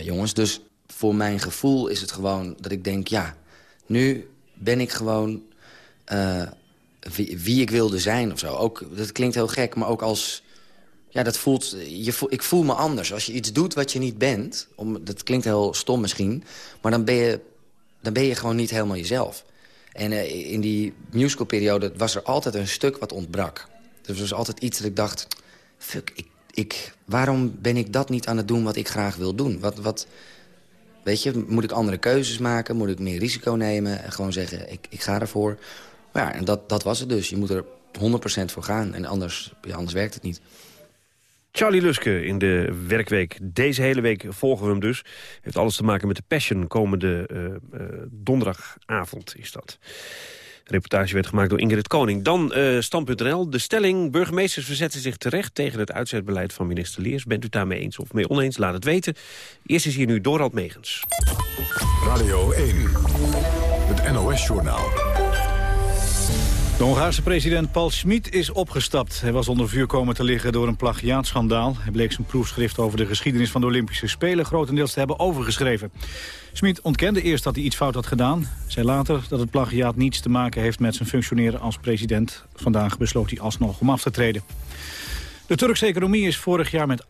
jongens. Dus voor mijn gevoel is het gewoon dat ik denk... ja, nu ben ik gewoon wie, wie, ik wilde zijn of zo. Ook, dat klinkt heel gek, maar ook als ja, dat voelt, je ik voel me anders. Als je iets doet wat je niet bent, om, dat klinkt heel stom misschien... maar dan ben je, dan ben je gewoon niet helemaal jezelf. En uh, in die musicalperiode was er altijd een stuk wat ontbrak. Dus er was altijd iets dat ik dacht... fuck, ik, ik, waarom ben ik dat niet aan het doen wat ik graag wil doen? Wat, wat, weet je, moet ik andere keuzes maken? Moet ik meer risico nemen? En gewoon zeggen, ik, ik ga ervoor. Maar ja, en dat, dat was het dus. Je moet er 100% voor gaan. En anders, anders werkt het niet. Charlie Luske in de werkweek. Deze hele week volgen we hem dus. Heeft alles te maken met de Passion. Komende uh, uh, donderdagavond is dat. Reportage werd gemaakt door Ingrid Koning. Dan uh, Stand.nl. De stelling, burgemeesters verzetten zich terecht tegen het uitzetbeleid van minister Leers. Bent u daarmee eens of mee oneens? Laat het weten. Eerst is hier nu Dorald Megens. Radio 1, het NOS-journaal. De Hongaarse president Paul Schmid is opgestapt. Hij was onder vuur komen te liggen door een plagiaatschandaal. Hij bleek zijn proefschrift over de geschiedenis van de Olympische Spelen... grotendeels te hebben overgeschreven. Schmid ontkende eerst dat hij iets fout had gedaan. Zei later dat het plagiaat niets te maken heeft met zijn functioneren als president. Vandaag besloot hij alsnog om af te treden. De Turkse economie is vorig jaar met 8,5%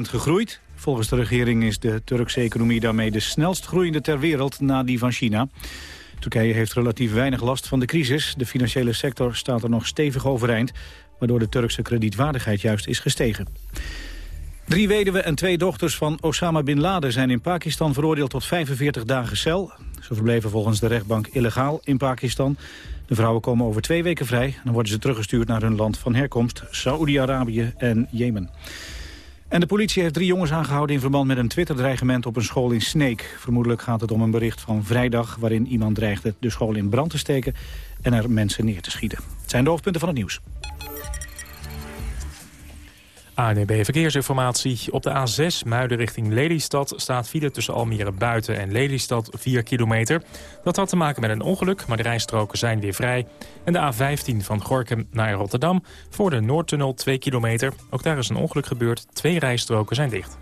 gegroeid. Volgens de regering is de Turkse economie daarmee de snelst groeiende ter wereld na die van China. Turkije heeft relatief weinig last van de crisis. De financiële sector staat er nog stevig overeind... waardoor de Turkse kredietwaardigheid juist is gestegen. Drie weduwen en twee dochters van Osama Bin Laden zijn in Pakistan veroordeeld tot 45 dagen cel. Ze verbleven volgens de rechtbank illegaal in Pakistan. De vrouwen komen over twee weken vrij. Dan worden ze teruggestuurd naar hun land van herkomst, Saoedi-Arabië en Jemen. En de politie heeft drie jongens aangehouden in verband met een Twitter-dreigement op een school in Sneek. Vermoedelijk gaat het om een bericht van vrijdag waarin iemand dreigde de school in brand te steken en er mensen neer te schieten. Het zijn de hoofdpunten van het nieuws. ANB Verkeersinformatie. Op de A6 Muiden richting Lelystad staat file tussen Almere Buiten en Lelystad 4 kilometer. Dat had te maken met een ongeluk, maar de rijstroken zijn weer vrij. En de A15 van Gorkum naar Rotterdam voor de Noordtunnel 2 kilometer. Ook daar is een ongeluk gebeurd, twee rijstroken zijn dicht.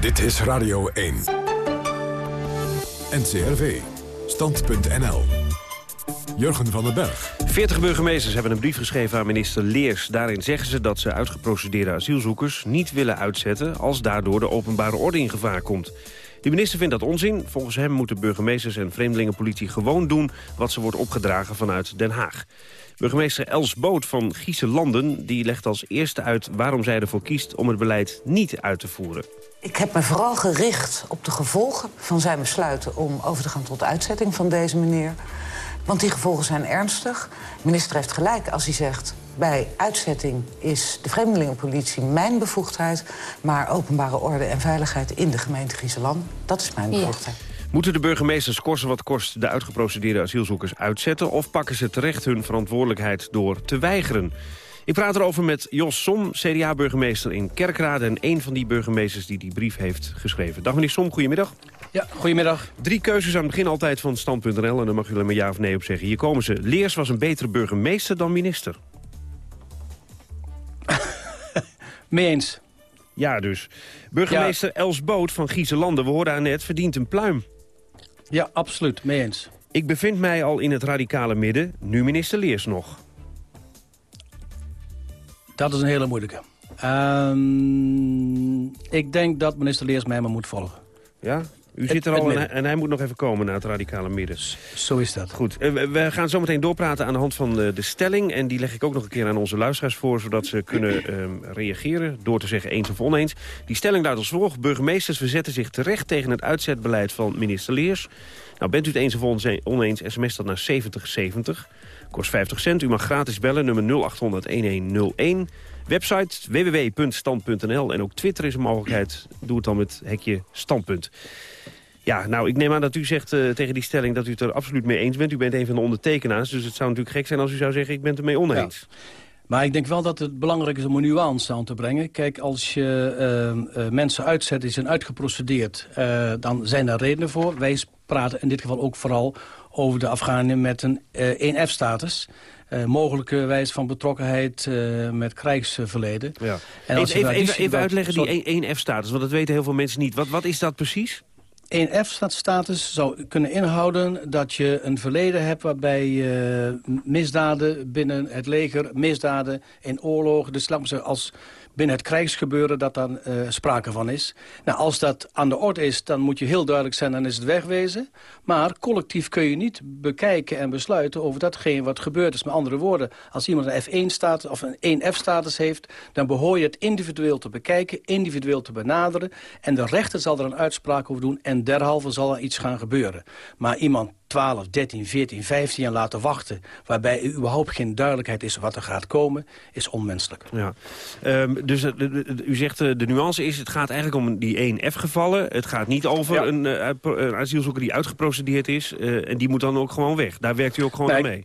Dit is Radio 1. NCRV. Stand.nl. Jurgen van den Berg. 40 burgemeesters hebben een brief geschreven aan minister Leers. Daarin zeggen ze dat ze uitgeprocedeerde asielzoekers niet willen uitzetten... als daardoor de openbare orde in gevaar komt. De minister vindt dat onzin. Volgens hem moeten burgemeesters en vreemdelingenpolitie gewoon doen... wat ze wordt opgedragen vanuit Den Haag. Burgemeester Els Boot van Gieselanden die legt als eerste uit waarom zij ervoor kiest om het beleid niet uit te voeren. Ik heb me vooral gericht op de gevolgen van zijn besluiten om over te gaan tot de uitzetting van deze meneer. Want die gevolgen zijn ernstig. De minister heeft gelijk als hij zegt... bij uitzetting is de vreemdelingenpolitie mijn bevoegdheid... maar openbare orde en veiligheid in de gemeente Griezenland... dat is mijn bevoegdheid. Ja. Moeten de burgemeesters kosten wat kost de uitgeprocedeerde asielzoekers uitzetten... of pakken ze terecht hun verantwoordelijkheid door te weigeren? Ik praat erover met Jos Som, CDA-burgemeester in Kerkrade... en een van die burgemeesters die die brief heeft geschreven. Dag meneer Som, goedemiddag. Ja, goedemiddag. Drie keuzes aan het begin altijd van Stand.nl... en dan mag u er maar ja of nee op zeggen. Hier komen ze. Leers was een betere burgemeester dan minister. Mee eens. Ja, dus. Burgemeester ja. Els Boot van Gieselanden, we hoorden haar net, verdient een pluim. Ja, absoluut. Mee eens. Ik bevind mij al in het radicale midden, nu minister Leers nog. Dat is een hele moeilijke. Ehm, ik denk dat minister Leers mij maar moet volgen. Ja? U Het- zit er al en en hij moet nog even komen naar het radicale midden. Zo is dat. Goed, eh, we- gaan zo meteen doorpraten aan de hand van eh, de stelling. En die leg ik ook nog een keer aan onze luisteraars voor... zodat ze kunnen ehm, reageren door te zeggen eens of oneens. Die stelling luidt als volgt. Burgemeesters verzetten zich terecht tegen het uitzetbeleid van minister Leers. Nou, bent u het eens of oneens, sms dat naar 7070. Kost 50 cent. U mag gratis bellen, nummer 0800-1101. Website www.stand.nl. En ook Twitter is een mogelijkheid. Doe het dan met hekje standpunt. Ja, nou, ik neem aan dat u zegt eh, tegen die stelling dat u het er absoluut mee eens bent. U bent een van de ondertekenaars, dus het zou natuurlijk gek zijn als u zou zeggen... ik ben het ermee oneens. Maar ik denk wel dat het belangrijk is om een nuance aan te brengen. Kijk, als je eh, eh, mensen uitzet die zijn uitgeprocedeerd... dan zijn daar redenen voor. Wij praten in dit geval ook vooral over de Afghanen met een eh 1F-status... Eh, mogelijke wijze van betrokkenheid met krijgsverleden. Ja. En als Even, even, uitleggen die 1F-status, want dat weten heel veel mensen niet. Wat, wat is dat precies? 1F-status zou kunnen inhouden dat je een verleden hebt... waarbij eh, misdaden binnen het leger, misdaden in oorlogen... dus maar zeggen, als binnen het krijgsgebeuren dat dan eh, sprake van is. Nou, als dat aan de orde is, dan moet je heel duidelijk zijn... dan is het wegwezen. Maar collectief kun je niet bekijken en besluiten over datgene wat gebeurd is. Met andere woorden, als iemand een F1-status of een 1F-status heeft... dan behoor je het individueel te bekijken, individueel te benaderen... en de rechter zal er een uitspraak over doen... en derhalve zal er iets gaan gebeuren. Maar iemand 12, 13, 14, 15 jaar laten wachten... waarbij er überhaupt geen duidelijkheid is wat er gaat komen... is onmenselijk. Ja. Ehm, dus eh, u zegt eh, de nuance is, het gaat eigenlijk om die 1F-gevallen. Het gaat niet over Ja. een, eh, een asielzoeker die uitgeprocedeerd is. en die moet dan ook gewoon weg. Daar werkt u ook gewoon aan mee.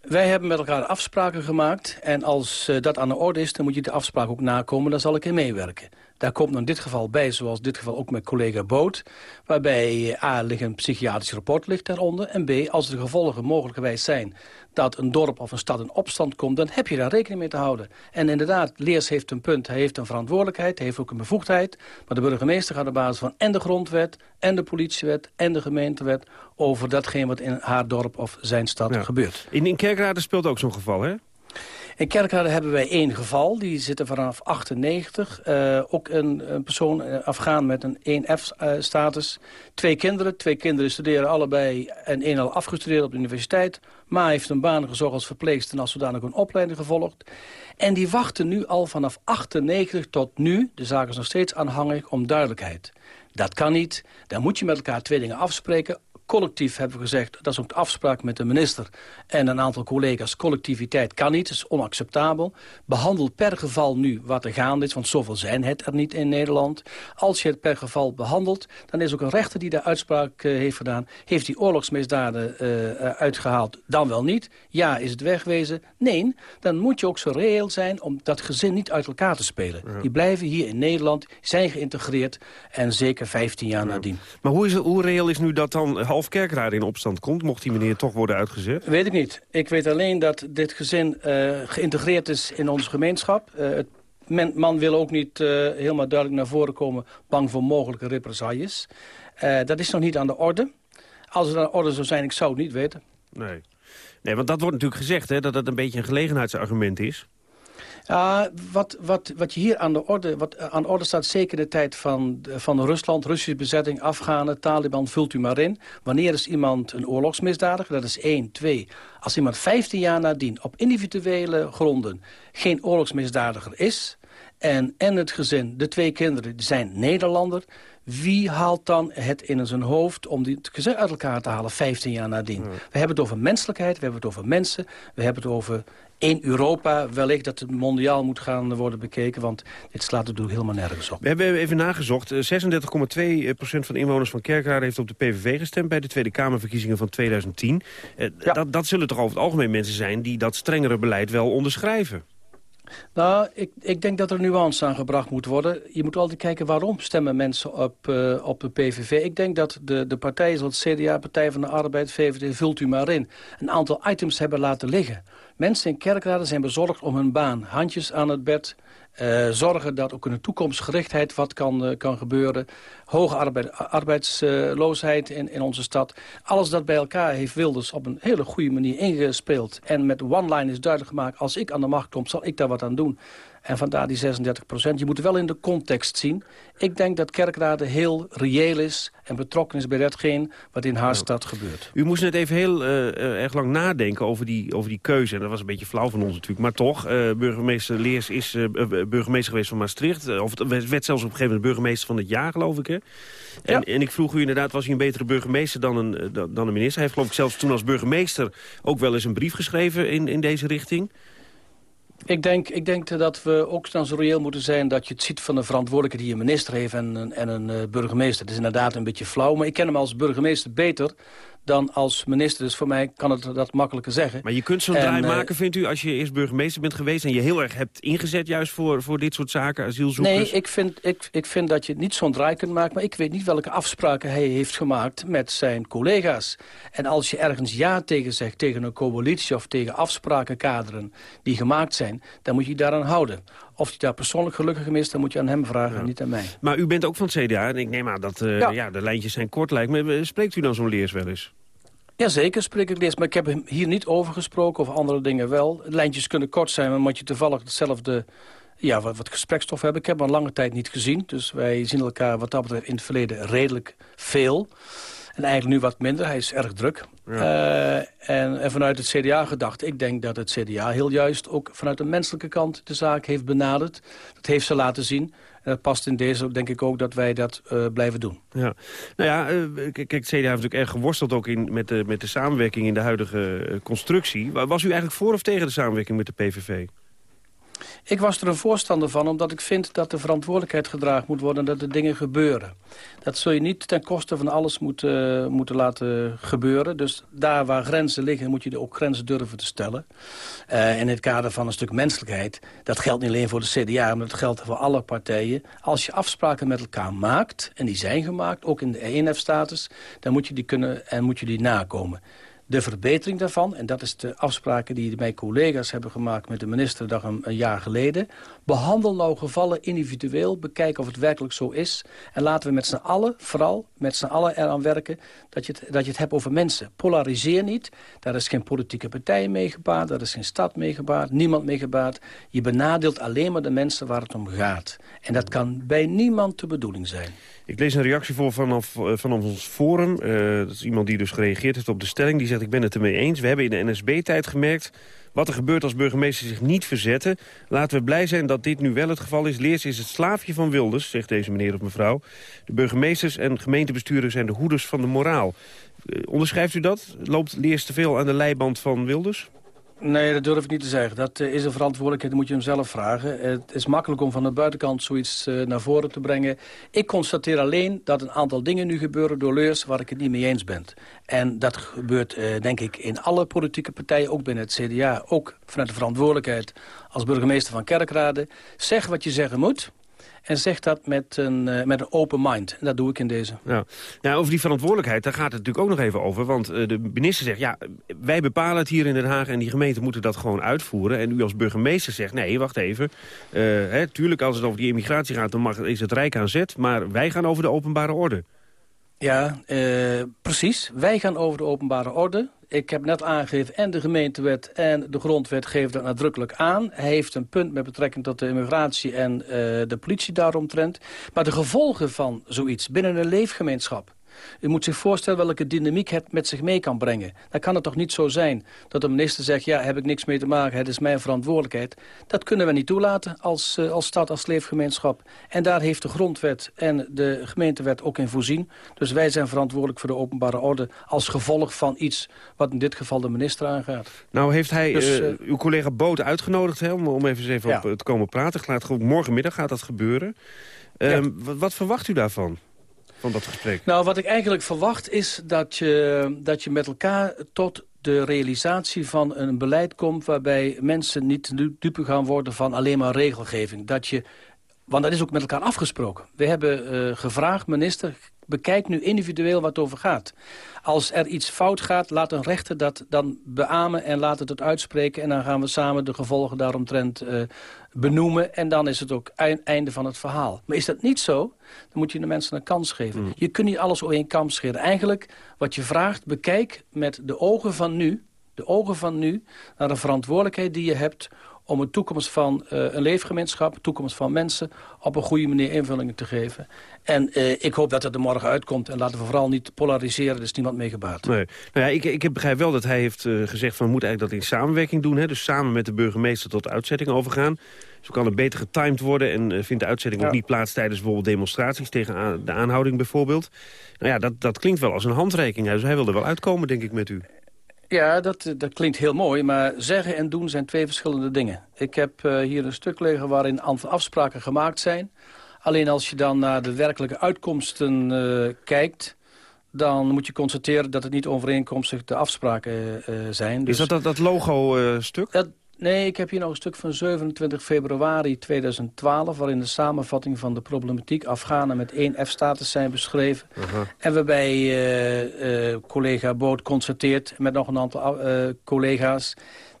Wij hebben met elkaar afspraken gemaakt. En als dat aan de orde is, dan moet je de afspraak ook nakomen. Dan zal ik in meewerken. Daar komt dan in dit geval bij, zoals in dit geval ook met collega Boot. Waarbij eh, A, ligt een psychiatrisch rapport ligt daaronder. En B, als de gevolgen mogelijkerwijs zijn dat een dorp of een stad in opstand komt... dan heb je daar rekening mee te houden. En inderdaad, Leers heeft een punt. Hij heeft een verantwoordelijkheid, hij heeft ook een bevoegdheid. Maar de burgemeester gaat op basis van en de grondwet... en de politiewet en de gemeentewet... over datgene wat in haar dorp of zijn stad Ja. gebeurt. In, in Kerkrade speelt ook zo'n geval, hè? In Kerkrade hebben wij één geval, die zit er vanaf 98. Eh, ook een, een persoon, eh, Afghaan met een 1F-status. twee kinderen, twee kinderen studeren allebei en één al afgestudeerd op de universiteit. Ma heeft een baan gezocht als verpleegster en als zodanig een opleiding gevolgd. En die wachten nu al vanaf 98 tot nu, de zaak is nog steeds aanhangig, om duidelijkheid. Dat kan niet, dan moet je met elkaar twee dingen afspreken collectief hebben we gezegd, dat is ook de afspraak met de minister en een aantal collega's, collectiviteit kan niet, dat is onacceptabel. Behandel per geval nu wat er gaande is, want zoveel zijn het er niet in Nederland. Als je het per geval behandelt, dan is ook een rechter die daar uitspraak eh, heeft gedaan, heeft die oorlogsmisdaden eh, uitgehaald, dan wel niet. Ja, is het wegwezen? Nee, dan moet je ook zo reëel zijn om dat gezin niet uit elkaar te spelen. Die blijven hier in Nederland, zijn geïntegreerd en zeker 15 jaar nadien. Maar hoe, is, het- hoe reëel is nu dat dan half Kerkrade in opstand komt... mocht die meneer toch worden uitgezet? Weet ik niet. Ik weet alleen dat dit gezin eh, geïntegreerd is in onze gemeenschap. Eh, het men, man wil ook niet eh, helemaal duidelijk naar voren komen... bang voor mogelijke represailles. Dat is nog niet aan de orde. Als het aan de orde zou zijn, ik zou het niet weten. Nee. Nee, want dat wordt natuurlijk gezegd, hè, dat het een beetje een gelegenheidsargument is. Ja, wat, wat, wat je hier aan de orde, wat aan de orde staat, zeker de tijd van, van Rusland, Russische bezetting, Afghanen, Taliban, vult u maar in. Wanneer is iemand een oorlogsmisdadiger? Dat is één, twee. Als iemand 15 jaar nadien op individuele gronden geen oorlogsmisdadiger is... en, en het gezin, de twee kinderen, zijn Nederlander... Wie haalt dan het in zijn hoofd om die het gezin uit elkaar te halen 15 jaar nadien? We hebben het over menselijkheid, we hebben het over mensen... we hebben het over in Europa wellicht dat het mondiaal moet gaan worden bekeken... want dit slaat natuurlijk helemaal nergens op. We hebben even nagezocht. Eh, 36,2% van de inwoners van Kerkrade heeft op de PVV gestemd... bij de Tweede Kamerverkiezingen van 2010. Eh, dat, dat zullen toch over het algemeen mensen zijn... die dat strengere beleid wel onderschrijven? Nou, ik, ik denk dat er nuance aan gebracht moet worden. Je moet altijd kijken waarom stemmen mensen op, eh, op de PVV. Ik denk dat de, de partijen zoals CDA, Partij van de Arbeid, VVD, vult u maar in... een aantal items hebben laten liggen. Mensen in kerkraden zijn bezorgd om hun baan. Handjes aan het bed, Uh, zorgen dat ook in de toekomstgerichtheid wat kan, uh, kan gebeuren. Hoge arbeid, arbeidsloosheid in, in onze stad. Alles dat bij elkaar heeft Wilders op een hele goede manier ingespeeld. En met one-line is duidelijk gemaakt... als ik aan de macht kom, zal ik daar wat aan doen. En vandaar die 36 procent. Je moet wel in de context zien. Ik denk dat Kerkrade heel reëel is en betrokken is bij datgene wat in haar stad gebeurt. U moest net even heel uh, erg lang nadenken over die, over die keuze. En dat was een beetje flauw van ons natuurlijk. Maar toch, uh, burgemeester Leers is uh, burgemeester geweest van Maastricht. of het werd zelfs op een gegeven moment burgemeester van het jaar, geloof ik. Hè? En, ja. en ik vroeg u inderdaad, was hij een betere burgemeester dan een, dan een minister? Hij heeft geloof ik zelfs toen als burgemeester ook wel eens een brief geschreven in, in deze richting. Ik denk, ik denk dat we ook dan zo reëel moeten zijn... dat je het ziet van de verantwoordelijke die een minister heeft en, en een uh, burgemeester. Het is inderdaad een beetje flauw, maar ik ken hem als burgemeester beter dan als minister. Dus voor mij kan het dat makkelijker zeggen. Maar je kunt zo'n draai uh, maken, vindt u, als je eerst burgemeester bent geweest... en je heel erg hebt ingezet juist voor, voor dit soort zaken, asielzoekers? Nee, ik vind, ik, ik vind dat je niet zo'n draai kunt maken... maar ik weet niet welke afspraken hij heeft gemaakt met zijn collega's. En als je ergens ja tegen zegt, tegen een coalitie... of tegen afsprakenkaderen die gemaakt zijn... dan moet je je daaraan houden. Of hij daar persoonlijk gelukkig is, dan moet je aan hem vragen, ja. niet aan mij. Maar u bent ook van het CDA en ik neem aan dat uh, ja. ja. de lijntjes zijn kort lijkt. Maar spreekt u dan zo'n leers wel eens? Jazeker spreek ik leers, maar ik heb hem hier niet over gesproken... of andere dingen wel. Lijntjes kunnen kort zijn, maar moet je toevallig hetzelfde... Ja, wat, wat gesprekstof hebben. Ik heb hem al lange tijd niet gezien. Dus wij zien elkaar wat dat betreft in het verleden redelijk veel. En eigenlijk nu wat minder. Hij is erg druk. Ja. Uh, en, en, vanuit het CDA gedacht, ik denk dat het CDA heel juist ook vanuit de menselijke kant de zaak heeft benaderd. Dat heeft ze laten zien. En dat past in deze, denk ik ook, dat wij dat uh, blijven doen. Ja. Nou ja, uh, kijk, het CDA heeft natuurlijk erg geworsteld ook in, met, de, met de samenwerking in de huidige constructie. Was u eigenlijk voor of tegen de samenwerking met de PVV? Ik was er een voorstander van, omdat ik vind dat de verantwoordelijkheid gedragen moet worden... en dat er dingen gebeuren. Dat zul je niet ten koste van alles moeten, moeten laten gebeuren. Dus daar waar grenzen liggen, moet je ook grenzen durven te stellen. Uh, in het kader van een stuk menselijkheid. Dat geldt niet alleen voor de CDA, maar dat geldt voor alle partijen. Als je afspraken met elkaar maakt, en die zijn gemaakt, ook in de ENF-status... dan moet je die kunnen en moet je die nakomen de verbetering daarvan, en dat is de afspraken die mijn collega's hebben gemaakt met de minister dag een, een, jaar geleden. Behandel nou gevallen individueel, bekijk of het werkelijk zo is. En laten we met z'n allen, vooral met z'n allen eraan werken dat je, het, dat je het hebt over mensen. Polariseer niet, daar is geen politieke partij mee gebaat, daar is geen stad mee gebaat, niemand mee gebaat. Je benadeelt alleen maar de mensen waar het om gaat. En dat kan bij niemand de bedoeling zijn. Ik lees een reactie voor vanaf, vanaf ons forum. Uh, dat is iemand die dus gereageerd heeft op de stelling. Die zegt, ik ben het ermee eens. We hebben in de NSB-tijd gemerkt... wat er gebeurt als burgemeesters zich niet verzetten. Laten we blij zijn dat dit nu wel het geval is. Leers is het slaafje van Wilders, zegt deze meneer of mevrouw. De burgemeesters en gemeentebesturen zijn de hoeders van de moraal. Uh, onderschrijft u dat? Loopt Leers te veel aan de leiband van Wilders? Nee, dat durf ik niet te zeggen. Dat uh, is een verantwoordelijkheid, dat moet je hem zelf vragen. het is makkelijk om van de buitenkant zoiets uh, naar voren te brengen. Ik constateer alleen dat een aantal dingen nu gebeuren door leurs waar ik het niet mee eens ben. En dat gebeurt, denk ik, in alle politieke partijen, ook binnen het CDA. Ook vanuit de verantwoordelijkheid als burgemeester van Kerkrade. Zeg wat je zeggen moet. En zeg dat met een, uh, met een open mind. En dat doe ik in deze. Ja. ja, over die verantwoordelijkheid, daar gaat het natuurlijk ook nog even over. Want uh, de minister zegt, ja, wij bepalen het hier in Den Haag... en die gemeenten moeten dat gewoon uitvoeren. En u als burgemeester zegt, nee, wacht even. Uh, hè, tuurlijk, als het over die immigratie gaat, dan mag, is het Rijk aan zet. Maar wij gaan over de openbare orde. Ja, precies. Wij gaan over de openbare orde. Ik heb net aangegeven, en de gemeentewet en de grondwet geven dat nadrukkelijk aan. Hij heeft een punt met betrekking tot de immigratie en uh, de politie daaromtrent. Maar de gevolgen van zoiets binnen een leefgemeenschap... U moet zich voorstellen welke dynamiek het met zich mee kan brengen. Dan kan het toch niet zo zijn dat de minister zegt... ja, heb ik niks mee te maken, het is mijn verantwoordelijkheid. Dat kunnen we niet toelaten als, uh, als stad, als leefgemeenschap. En daar heeft de grondwet en de gemeentewet ook in voorzien. Dus wij zijn verantwoordelijk voor de openbare orde... als gevolg van iets wat in dit geval de minister aangaat. Nou heeft hij dus, uh, uw collega Boot uitgenodigd hè, om, om even, even ja. op te komen praten. Morgenmiddag gaat dat gebeuren. Ja. Wat, wat verwacht u daarvan? Van dat gesprek? Nou, wat ik eigenlijk verwacht is dat je, dat je met elkaar tot de realisatie van een beleid komt... waarbij mensen niet dupe gaan worden van alleen maar regelgeving. Dat je, want dat is ook met elkaar afgesproken. We hebben uh, gevraagd, minister, Bekijk nu individueel wat het over gaat. Als er iets fout gaat, laat een rechter dat dan beamen en laat het het uitspreken. En dan gaan we samen de gevolgen daaromtrent uh, benoemen. En dan is het ook einde van het verhaal. Maar is dat niet zo, dan moet je de mensen een kans geven. Mm. Je kunt niet alles over één kam scheren. Eigenlijk, wat je vraagt, bekijk met de ogen van nu... de ogen van nu, naar de verantwoordelijkheid die je hebt om een toekomst van uh, een leefgemeenschap, een toekomst van mensen... op een goede manier invullingen te geven. En uh, ik hoop dat het er morgen uitkomt. En laten we vooral niet polariseren, er is niemand mee gebaat. Nee. Nou ja, ik, ik begrijp wel dat hij heeft uh, gezegd... van we moeten eigenlijk dat in samenwerking doen. Hè? Dus samen met de burgemeester tot uitzetting overgaan. Zo kan het beter getimed worden en vindt de uitzetting ja. ook niet plaats... tijdens bijvoorbeeld demonstraties tegen de aanhouding bijvoorbeeld. Nou ja, dat, dat klinkt wel als een handreiking. Dus hij wil er wel uitkomen, denk ik, met u. Ja, dat, dat klinkt heel mooi, maar zeggen en doen zijn twee verschillende dingen. Ik heb uh, hier een stuk liggen waarin afspraken gemaakt zijn. Alleen als je dan naar de werkelijke uitkomsten uh, kijkt... dan moet je constateren dat het niet overeenkomstig de afspraken uh, zijn. Dus, Is dat dat, dat logo-stuk? Nee, ik heb hier nog een stuk van 27 februari 2012... waarin de samenvatting van de problematiek Afghanen met één F-status zijn beschreven. Uh -huh. En waarbij uh, uh, collega Boot constateert met nog een aantal uh, collega's...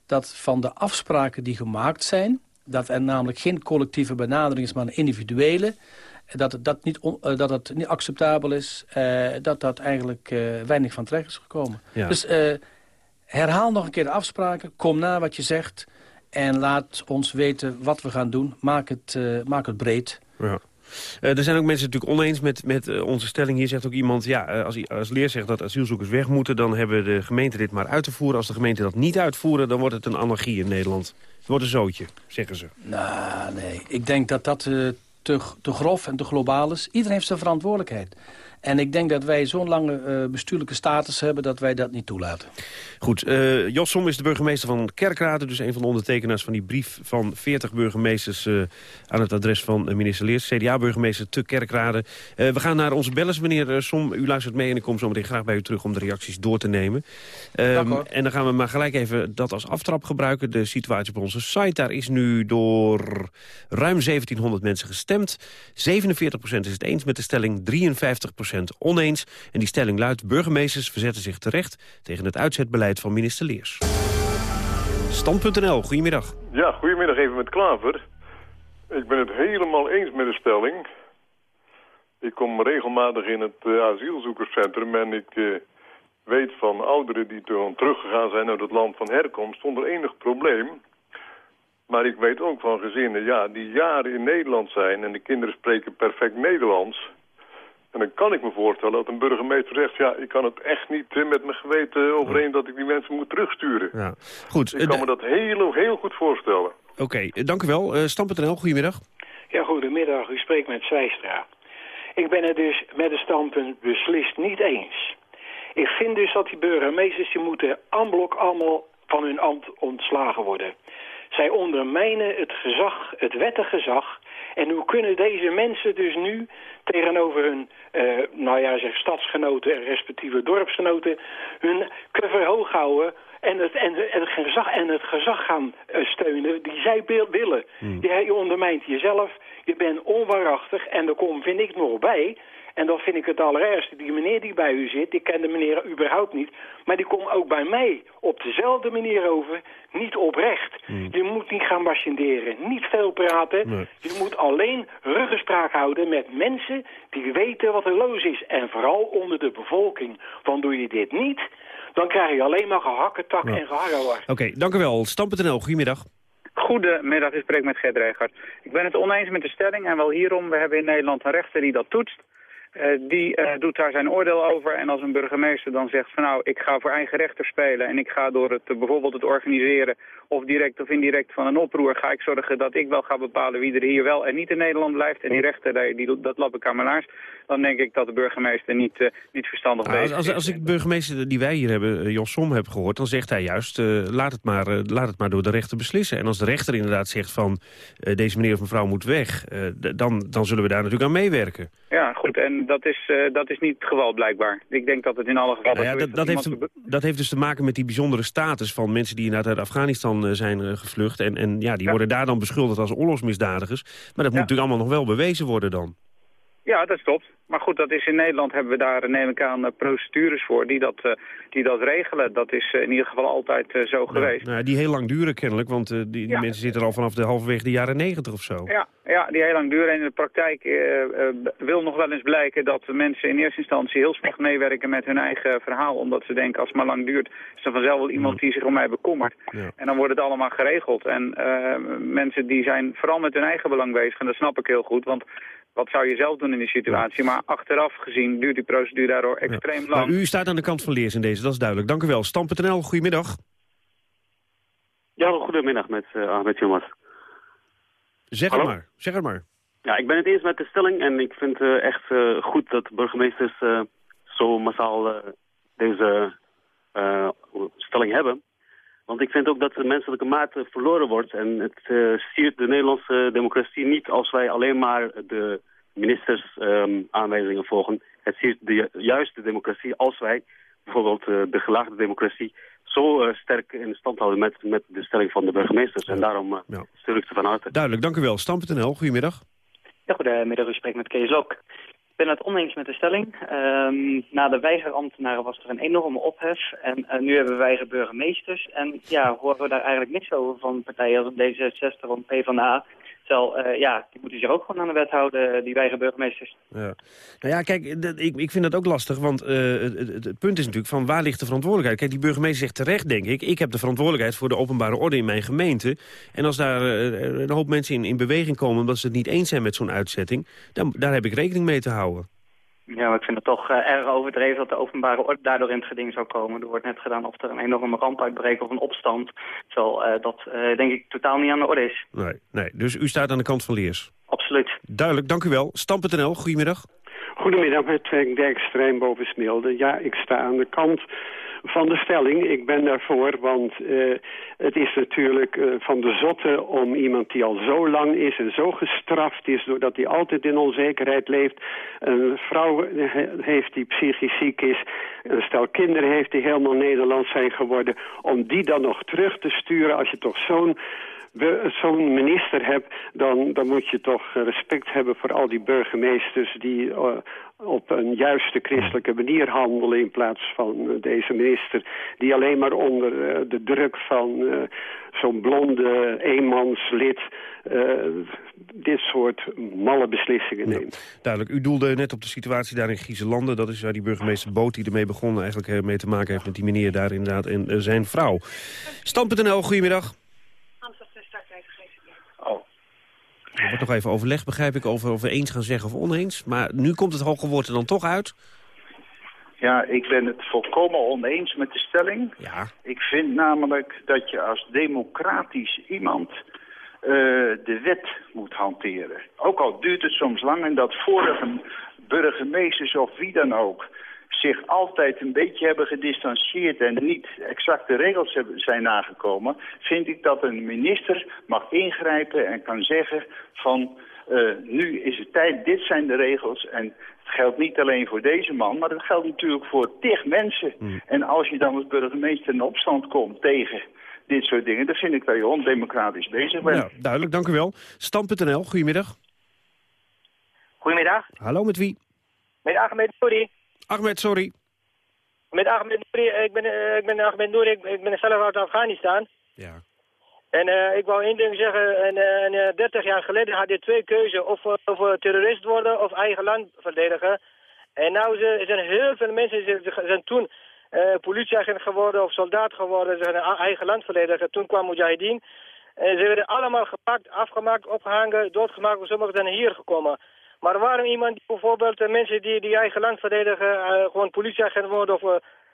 dat van de afspraken die gemaakt zijn... dat er namelijk geen collectieve benadering is, maar een individuele... dat het, dat niet, on, dat het niet acceptabel is, dat dat eigenlijk weinig van terecht is gekomen. Ja. Dus herhaal nog een keer de afspraken, kom na wat je zegt... en laat ons weten wat we gaan doen. Maak het, uh, maak het breed. Ja. Uh, er zijn ook mensen natuurlijk oneens met, met uh, onze stelling. Hier zegt ook iemand, ja, als, als leer zegt dat asielzoekers weg moeten... dan hebben de gemeenten dit maar uit te voeren. Als de gemeenten dat niet uitvoeren, dan wordt het een anarchie in Nederland. Het wordt een zootje, zeggen ze. Nou, nee. Ik denk dat dat te, te grof en te globaal is. Iedereen heeft zijn verantwoordelijkheid. En ik denk dat wij zo'n lange uh, bestuurlijke status hebben... dat wij dat niet toelaten. Goed, uh, Jos Som is de burgemeester van Kerkrade... dus een van de ondertekenaars van die brief van 40 burgemeesters... Uh, aan het adres van minister Leers, CDA-burgemeester te Kerkrade. we gaan naar onze bellers, meneer Som. U luistert mee en ik kom zo meteen graag bij u terug... om de reacties door te nemen. Um, en dan gaan we maar gelijk even dat als aftrap gebruiken. De situatie op onze site, daar is nu door ruim 1700 mensen gestemd. 47% is het eens met de stelling, 53% oneens. En die stelling luidt, burgemeesters verzetten zich terecht... tegen het uitzetbeleid van minister Leers. Stand.nl, goedemiddag. Ja, goedemiddag even met Klaver. Ik ben het helemaal eens met de stelling. Ik kom regelmatig in het uh, asielzoekerscentrum... en ik uh, weet van ouderen die teruggegaan zijn uit het land van herkomst... zonder enig probleem. Maar ik weet ook van gezinnen ja, die jaren in Nederland zijn... en de kinderen spreken perfect Nederlands... En dan kan ik me voorstellen dat een burgemeester zegt... ja, ik kan het echt niet met mijn geweten overeen dat ik die mensen moet terugsturen. Ja. Goed, ik kan me dat heel, heel goed voorstellen. Oké, okay, dank u wel. Uh, Stam.nl, goedemiddag. Ja, goedemiddag. U spreekt met Zwijstra. Ik ben het dus met de standpunt beslist niet eens. Ik vind dus dat die burgemeesters... die moeten amblok allemaal van hun ambt ontslagen worden. Zij ondermijnen het gezag, het wettig gezag... En hoe kunnen deze mensen dus nu tegenover hun, uh, nou ja, zeg stadsgenoten en respectieve dorpsgenoten hun cover hoog houden en het, en, en het gezag, en het gezag gaan uh, steunen die zij willen. Hmm. Je, je ondermijnt jezelf, je bent onwaarachtig en er komt, vind ik, nog bij... En dat vind ik het allerergste. Die meneer die bij u zit, ik ken de meneer überhaupt niet... maar die komt ook bij mij op dezelfde manier over, niet oprecht. Hmm. Je moet niet gaan machineren, niet veel praten. Nee. Je moet alleen ruggespraak houden met mensen die weten wat er los is. En vooral onder de bevolking. Want doe je dit niet, dan krijg je alleen maar gehakketak Ja. en geharrewar. Oké, dank u wel. Stam.nl, goedemiddag. Goedemiddag, ik spreek met Gert Regert. Ik ben het oneens met de stelling en wel hierom. We hebben in Nederland een rechter die dat toetst. Eh, die eh, doet daar zijn oordeel over. En als een burgemeester dan zegt van nou, ik ga voor eigen rechter spelen... en ik ga door het eh, bijvoorbeeld het organiseren of direct of indirect van een oproer... ga ik zorgen dat ik wel ga bepalen wie er hier wel en niet in Nederland blijft. En die rechter, die, die, dat lap ik aan mijn laars. Dan denk ik dat de burgemeester niet, niet verstandig Nou, als, bezig als, is. als ik de burgemeester die wij hier hebben, Jos Som, heb gehoord... dan zegt hij juist, laat, het maar, laat het maar door de rechter beslissen. En als de rechter inderdaad zegt van deze meneer of mevrouw moet weg... dan, dan zullen we daar natuurlijk aan meewerken. Ja, goed. En dat is, eh, dat is niet het geval blijkbaar. Ik denk dat het in alle gevallen Nou ja, dat, dat, heeft, te- dat heeft dus te maken met die bijzondere status van mensen die inderdaad uit Afghanistan eh, zijn eh, gevlucht. En, en ja, die worden daar dan beschuldigd als oorlogsmisdadigers. Maar dat moet natuurlijk allemaal nog wel bewezen worden dan. Ja, dat klopt. Maar goed, dat is in Nederland hebben we daar, neem ik aan, eh, procedures voor die dat, eh, die dat regelen. Dat is eh, in ieder geval altijd eh, zo geweest. Nou, die heel lang duren kennelijk, want eh, die, die Ja. mensen zitten er al vanaf de halverwege de jaren negentig of zo. Ja, ja, die heel lang duren. En in de praktijk eh, eh, wil nog wel eens blijken dat mensen in eerste instantie heel slecht meewerken met hun eigen verhaal. Omdat ze denken, als het maar lang duurt, is er vanzelf wel iemand die zich om mij bekommert. En dan wordt het allemaal geregeld. En eh, mensen die zijn vooral met hun eigen belang bezig. En dat snap ik heel goed, want wat zou je zelf doen in die situatie? Maar achteraf gezien duurt die procedure daardoor extreem lang. Maar u staat aan de kant van Leers in deze, dat is duidelijk. Dank u wel. Stam.nl, goedemiddag. Ja, goedemiddag met uh, Ahmed. Zeg het maar, zeg het maar. Ja, ik ben het eens met de stelling en ik vind uh, echt uh, goed dat burgemeesters uh, zo massaal deze stelling hebben. Want ik vind ook dat de menselijke maat verloren wordt en het siert de Nederlandse democratie niet als wij alleen maar de ministers um, aanwijzingen volgen. Het siert de juiste democratie als wij bijvoorbeeld de gelaagde democratie zo uh, sterk in stand houden met, met de stelling van de burgemeesters. En daarom uh, ja. steun ik ze van harte. Duidelijk, dank u wel. Stam.nl, goedemiddag. Ja, goedemiddag. U spreekt met Kees Lok. Ik ben het oneens met de stelling. Um, na de weigerambtenaren was er een enorme ophef. En uh, nu hebben we weigerburgemeesters. En ja, horen we daar eigenlijk niks over van partijen als D66 of PvdA. Terwijl, uh, ja, die moeten zich ook gewoon aan de wet houden, die weigerburgemeesters. Ja. Nou ja, kijk, ik, ik vind dat ook lastig, want uh, het, het, het, punt is natuurlijk van waar ligt de verantwoordelijkheid? Kijk, die burgemeester zegt terecht, denk ik, ik heb de verantwoordelijkheid voor de openbare orde in mijn gemeente. En als daar een hoop mensen in, in beweging komen omdat ze het niet eens zijn met zo'n uitzetting, dan, daar heb ik rekening mee te houden. Ja, maar ik vind het toch uh, erg overdreven dat de openbare orde daardoor in het geding zou komen. Er wordt net gedaan of er een enorme ramp uitbreekt of een opstand. Terwijl uh, dat uh, denk ik totaal niet aan de orde is. Nee, nee, dus u staat aan de kant van Leers? Absoluut. Duidelijk, dank u wel. Stam.nl, goedemiddag. Goedemiddag, met Dirk Strein boven Smilde. Ja, ik sta aan de kant van de stelling. Ik ben daarvoor, want uh, het is natuurlijk uh, van de zotte om iemand die al zo lang is en zo gestraft is... doordat hij altijd in onzekerheid leeft. Een vrouw heeft die psychisch ziek is. Een stel kinderen heeft die helemaal Nederlands zijn geworden. Om die dan nog terug te sturen als je toch zo'n zo'n minister hebt, dan, dan moet je toch respect hebben voor al die burgemeesters die op een juiste christelijke manier handelen in plaats van uh, deze minister die alleen maar onder uh, de druk van zo'n blonde eenmanslid dit soort malle beslissingen neemt. Duidelijk. U doelde net op de situatie daar in Gieselanden. Dat is waar die burgemeester Boot die ermee begon eigenlijk mee te maken heeft met die meneer daar inderdaad en zijn vrouw. Stand.nl, goedemiddag. Er wordt nog even overleg, begrijp ik, over of we eens gaan zeggen of oneens. Maar nu komt het hoge woord er dan toch uit. Ja, ik ben het volkomen oneens met de stelling. Ja. Ik vind namelijk dat je als democratisch iemand uh, de wet moet hanteren. Ook al duurt het soms lang en dat vorige burgemeesters of wie dan ook zich altijd een beetje hebben gedistanceerd en niet exact de regels hebben, zijn nagekomen, vind ik dat een minister mag ingrijpen en kan zeggen van uh, nu is het tijd, dit zijn de regels en het geldt niet alleen voor deze man, maar het geldt natuurlijk voor tig mensen. Mm. En als je dan als burgemeester in opstand komt tegen dit soort dingen, dan vind ik dat je ondemocratisch bezig bent. Ja, duidelijk, dank u wel. Stam.nl, goedemiddag. Goedemiddag. Hallo, met wie? Met Ahmed Nouri. Ahmed, sorry. Met Ahmed Nouri, ik ben, uh, ik ben Ahmed Nouri, ik, ik ben zelf uit Afghanistan. Ja. En uh, ik wou één ding zeggen, en, uh, 30 jaar geleden had je twee keuzen, of, of terrorist worden of eigen land verdedigen. En nou zijn heel veel mensen zijn, zijn toen politieagent geworden of soldaat geworden, ze zijn eigen land verdedigen. Toen kwam Mujahideen. En ze werden allemaal gepakt, afgemaakt, opgehangen, doodgemaakt, sommigen zijn hier gekomen. Maar waarom iemand die bijvoorbeeld uh, mensen die, die eigen land verdedigen, uh, gewoon politieagent worden of, uh,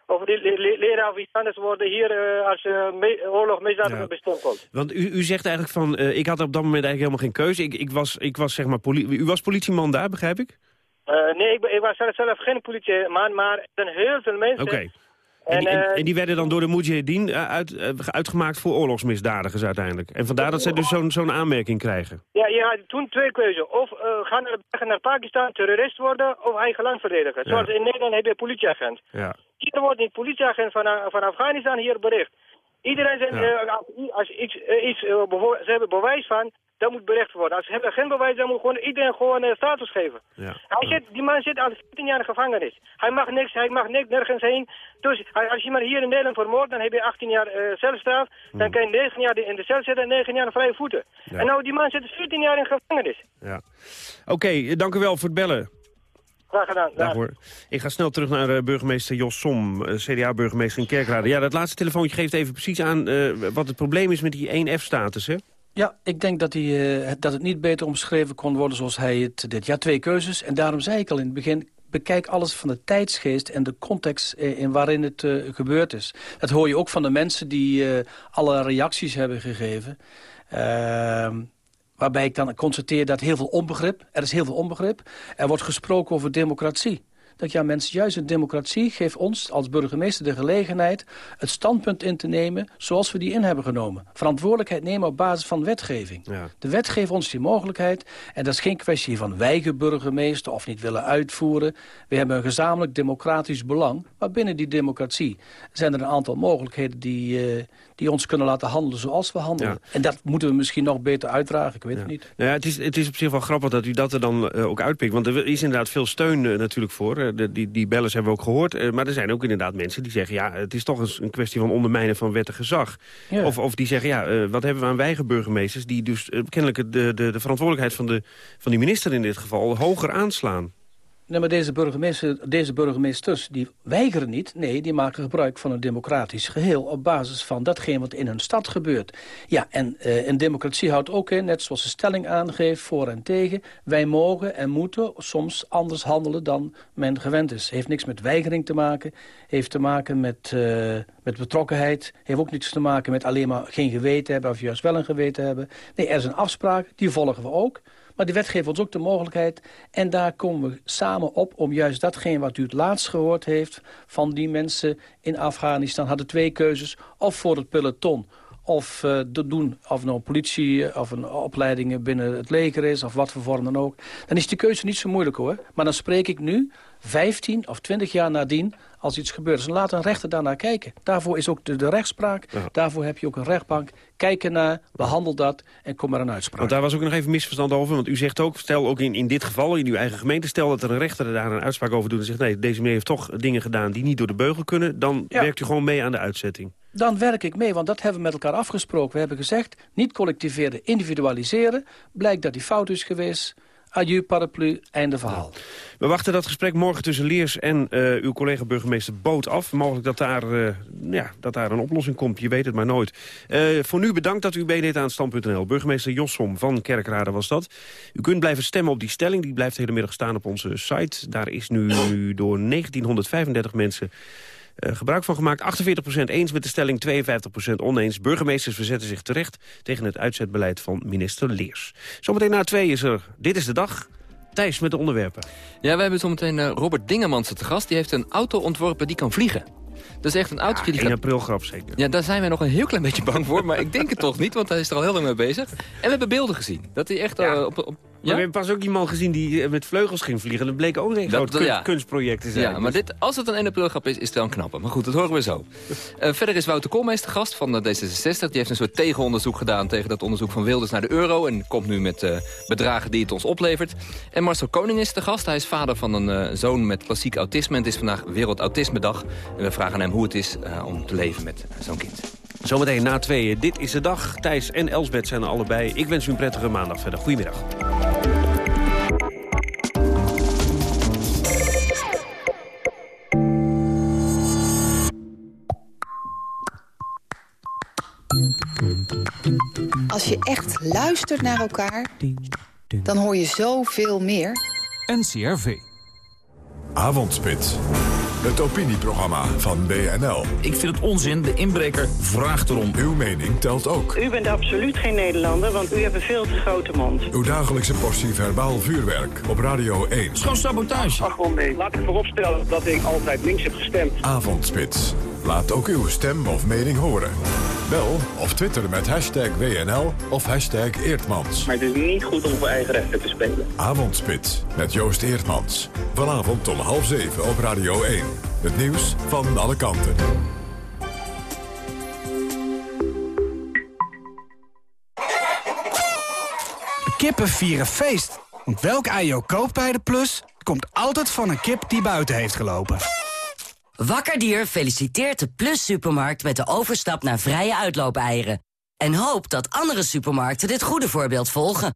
of leraar of iets anders worden, hier als me oorlog misdadiger ja. bestonkeld. Want u, u zegt eigenlijk van, ik had op dat moment eigenlijk helemaal geen keuze. Ik, ik was, ik was zeg maar, u was politieman daar, begrijp ik? nee, ik, ik, was zelf, zelf geen politieman, maar er zijn heel veel mensen... Okay. En, en, en, en, die werden dan door de Mujahideen uit, uitgemaakt voor oorlogsmisdadigers uiteindelijk. En vandaar dat zij dus zo'n zo'n aanmerking krijgen. Ja, je had toen twee keuzes. Of uh, gaan naar, naar Pakistan, terrorist worden, of eigen land verdedigen. Zoals ja. in Nederland heb je politieagent. Ja. Hier wordt niet politieagent van, van Afghanistan hier bericht. Iedereen Ja. eh, als, iets, eh, iets eh, ze hebben bewijs van, dat moet bericht worden. Als ze hebben geen bewijs, dan moet gewoon iedereen gewoon status geven. Ja. Hij zit, die man zit al 14 jaar in gevangenis. Hij mag niks, hij mag niks, nergens heen. Dus als je iemand hier in Nederland vermoordt, dan heb je 18 jaar celstraf. Dan kan je 9 jaar in de cel zitten en 9 jaar vrije voeten. Ja. En nou, die man zit 14 jaar in gevangenis. Ja. Oké, dank u wel voor het bellen. Graag gedaan. Dag Dag. hoor. Ik ga snel terug naar eh, burgemeester Jos Som, eh, CDA-burgemeester in Kerkrade. Ja, dat laatste telefoontje geeft even precies aan eh, wat het probleem is met die 1F-status, hè? Ja, ik denk dat, hij, eh, het- dat het niet beter omschreven kon worden zoals hij het dit jaar twee keuzes. En daarom zei ik al in het begin, bekijk alles van de tijdsgeest en de context eh, in waarin het eh, gebeurd is. Dat hoor je ook van de mensen die eh, alle reacties hebben gegeven. Waarbij ik dan constateer dat heel veel onbegrip, er is heel veel onbegrip. Er wordt gesproken over democratie. Dat ja, mensen, juist een democratie geeft ons als burgemeester de gelegenheid... het standpunt in te nemen zoals we die in hebben genomen. Verantwoordelijkheid nemen op basis van wetgeving. Ja. De wet geeft ons die mogelijkheid. En dat is geen kwestie van weigeren burgemeester of niet willen uitvoeren. We hebben een gezamenlijk democratisch belang. Maar binnen die democratie zijn er een aantal mogelijkheden... die, eh, die ons kunnen laten handelen zoals we handelen. Ja. En dat moeten we misschien nog beter uitdragen. Ik weet het niet. Nou ja, het, is, het is op zich wel grappig dat u dat er dan eh, ook uitpikt. Want er is inderdaad veel steun eh, natuurlijk voor. Eh, de, die, die bellers hebben we ook gehoord. Eh, maar er zijn ook inderdaad mensen die zeggen... ja, het is toch eens een kwestie van ondermijnen van wet en gezag. Of, of die zeggen, ja, wat hebben we aan weigerburgemeesters... die dus kennelijk de, de, de verantwoordelijkheid van, de, van die minister in dit geval... hoger aanslaan. Nee, maar deze, deze burgemeesters die weigeren niet. Nee, die maken gebruik van een democratisch geheel... op basis van datgene wat in hun stad gebeurt. Ja, en eh, een democratie houdt ook in, net zoals de stelling aangeeft... voor en tegen, wij mogen en moeten soms anders handelen dan men gewend is. Heeft niks met weigering te maken. Heeft te maken met, eh, met betrokkenheid. Heeft ook niets te maken met alleen maar geen geweten hebben... of juist wel een geweten hebben. Nee, er is een afspraak, die volgen we ook... Maar de wet geeft ons ook de mogelijkheid. En daar komen we samen op om juist datgene wat u het laatst gehoord heeft... van die mensen in Afghanistan hadden twee keuzes. Of voor het peloton of te doen of nou politie eh, of een opleiding binnen het leger is... of wat voor vorm dan ook. Dan is die keuze niet zo moeilijk hoor. Maar dan spreek ik nu, 15 of 20 jaar nadien, als iets gebeurt. Dus laat een rechter daarnaar kijken. Daarvoor is ook de, de rechtspraak. Daarvoor heb je ook een rechtbank. Kijk ernaar, behandel dat en kom maar een uitspraak. Want daar was ook nog even misverstand over. Want u zegt ook, stel ook in, in dit geval, in uw eigen gemeente... stel dat er een rechter daar een uitspraak over doet en zegt... nee, deze meneer heeft toch dingen gedaan die niet door de beugel kunnen... dan Ja. werkt u gewoon mee aan de uitzetting. Dan werk ik mee, want dat hebben we met elkaar afgesproken. We hebben gezegd, niet collectiveren, individualiseren. Blijkt dat die fout is geweest. Adieu paraplu, einde verhaal. We wachten dat gesprek morgen tussen Leers en eh, uw collega burgemeester Boot af. Mogelijk dat daar, eh, ja, dat daar een oplossing komt, je weet het maar nooit. Eh, voor nu bedankt dat u meedeed aan Stand.nl. Burgemeester Jossom van Kerkrade was dat. U kunt blijven stemmen op die stelling, die blijft hele middag staan op onze site. Daar is nu door 1935 mensen... eh, gebruik van gemaakt. 48% eens met de stelling, 52% oneens. Burgemeesters verzetten zich terecht tegen het uitzetbeleid van minister Leers. Zometeen na twee is er Dit is de Dag. Thijs met de onderwerpen. Ja, we hebben zometeen eh, Robert Dingemansen te gast. Die heeft een auto ontworpen die kan vliegen. Dat is echt een autootje die 1 gaat... april grap zeker. Ja, daar zijn wij nog een heel klein beetje bang voor. Maar ik denk het toch niet, want hij is er al heel lang mee bezig. En we hebben beelden gezien. Dat hij echt eh, op... op we hebben pas ook iemand gezien die eh, met vleugels ging vliegen. Dat bleek ook een groot kun- kunstproject te zijn. Ja, maar dit, als het een 1 april grap is, is het wel een knappe. Maar goed, dat horen we zo. Eh, verder is Wouter Koolmeester gast van eh, D66. Die heeft een soort tegenonderzoek gedaan tegen dat onderzoek van Wilders naar de euro. En komt nu met bedragen die het ons oplevert. En Marcel Koning is de gast. Hij is vader van een zoon met klassiek autisme. En het is vandaag Wereld Autismedag. En we vragen aan hem hoe het is om te leven met zo'n kind. Zometeen na tweeën. Dit is de dag. Thijs en Elsbeth zijn er allebei. Ik wens u een prettige maandag verder. Goedemiddag. Als je echt luistert naar elkaar, dan hoor je zoveel meer. NCRV. Avondspits. Het opinieprogramma van BNL. Ik vind het onzin. De inbreker vraagt erom. Uw mening telt ook. U bent absoluut geen Nederlander, want u hebt een veel te grote mond. Uw dagelijkse portie verbaal vuurwerk op Radio 1. Gewoon sabotage. Ach, nee. Laat ik vooropstellen dat ik altijd links heb gestemd. Avondspits. Laat ook uw stem of mening horen. Bel of twitter met hashtag WNL of hashtag Eertmans. Maar het is niet goed om voor eigen rechten te spelen. Avondspits met Joost Eertmans. Vanavond om half zeven op Radio 1. Het nieuws van alle kanten. Kippen vieren feest. Want welk ei je koopt bij de Plus... komt altijd van een kip die buiten heeft gelopen. Wakkerdier feliciteert de Plus Supermarkt met de overstap naar vrije uitloopeieren. En hoopt dat andere supermarkten dit goede voorbeeld volgen.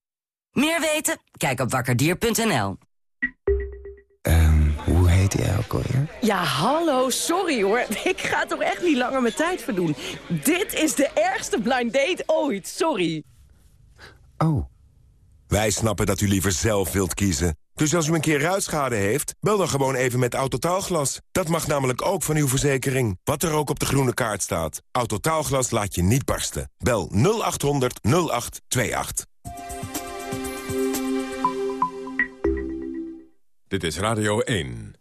Meer weten? Kijk op wakkerdier.nl. Hoe heet hij ook alweer? Ja, hallo, sorry hoor. Ik ga toch echt niet langer mijn tijd verdoen. Dit is de ergste blind date ooit, sorry. Oh. Wij snappen dat u liever zelf wilt kiezen. Dus als u een keer ruitschade heeft, bel dan gewoon even met Autotaalglas. Dat mag namelijk ook van uw verzekering. Wat er ook op de groene kaart staat. Autotaalglas laat je niet barsten. Bel 0800 0828. Dit is Radio 1.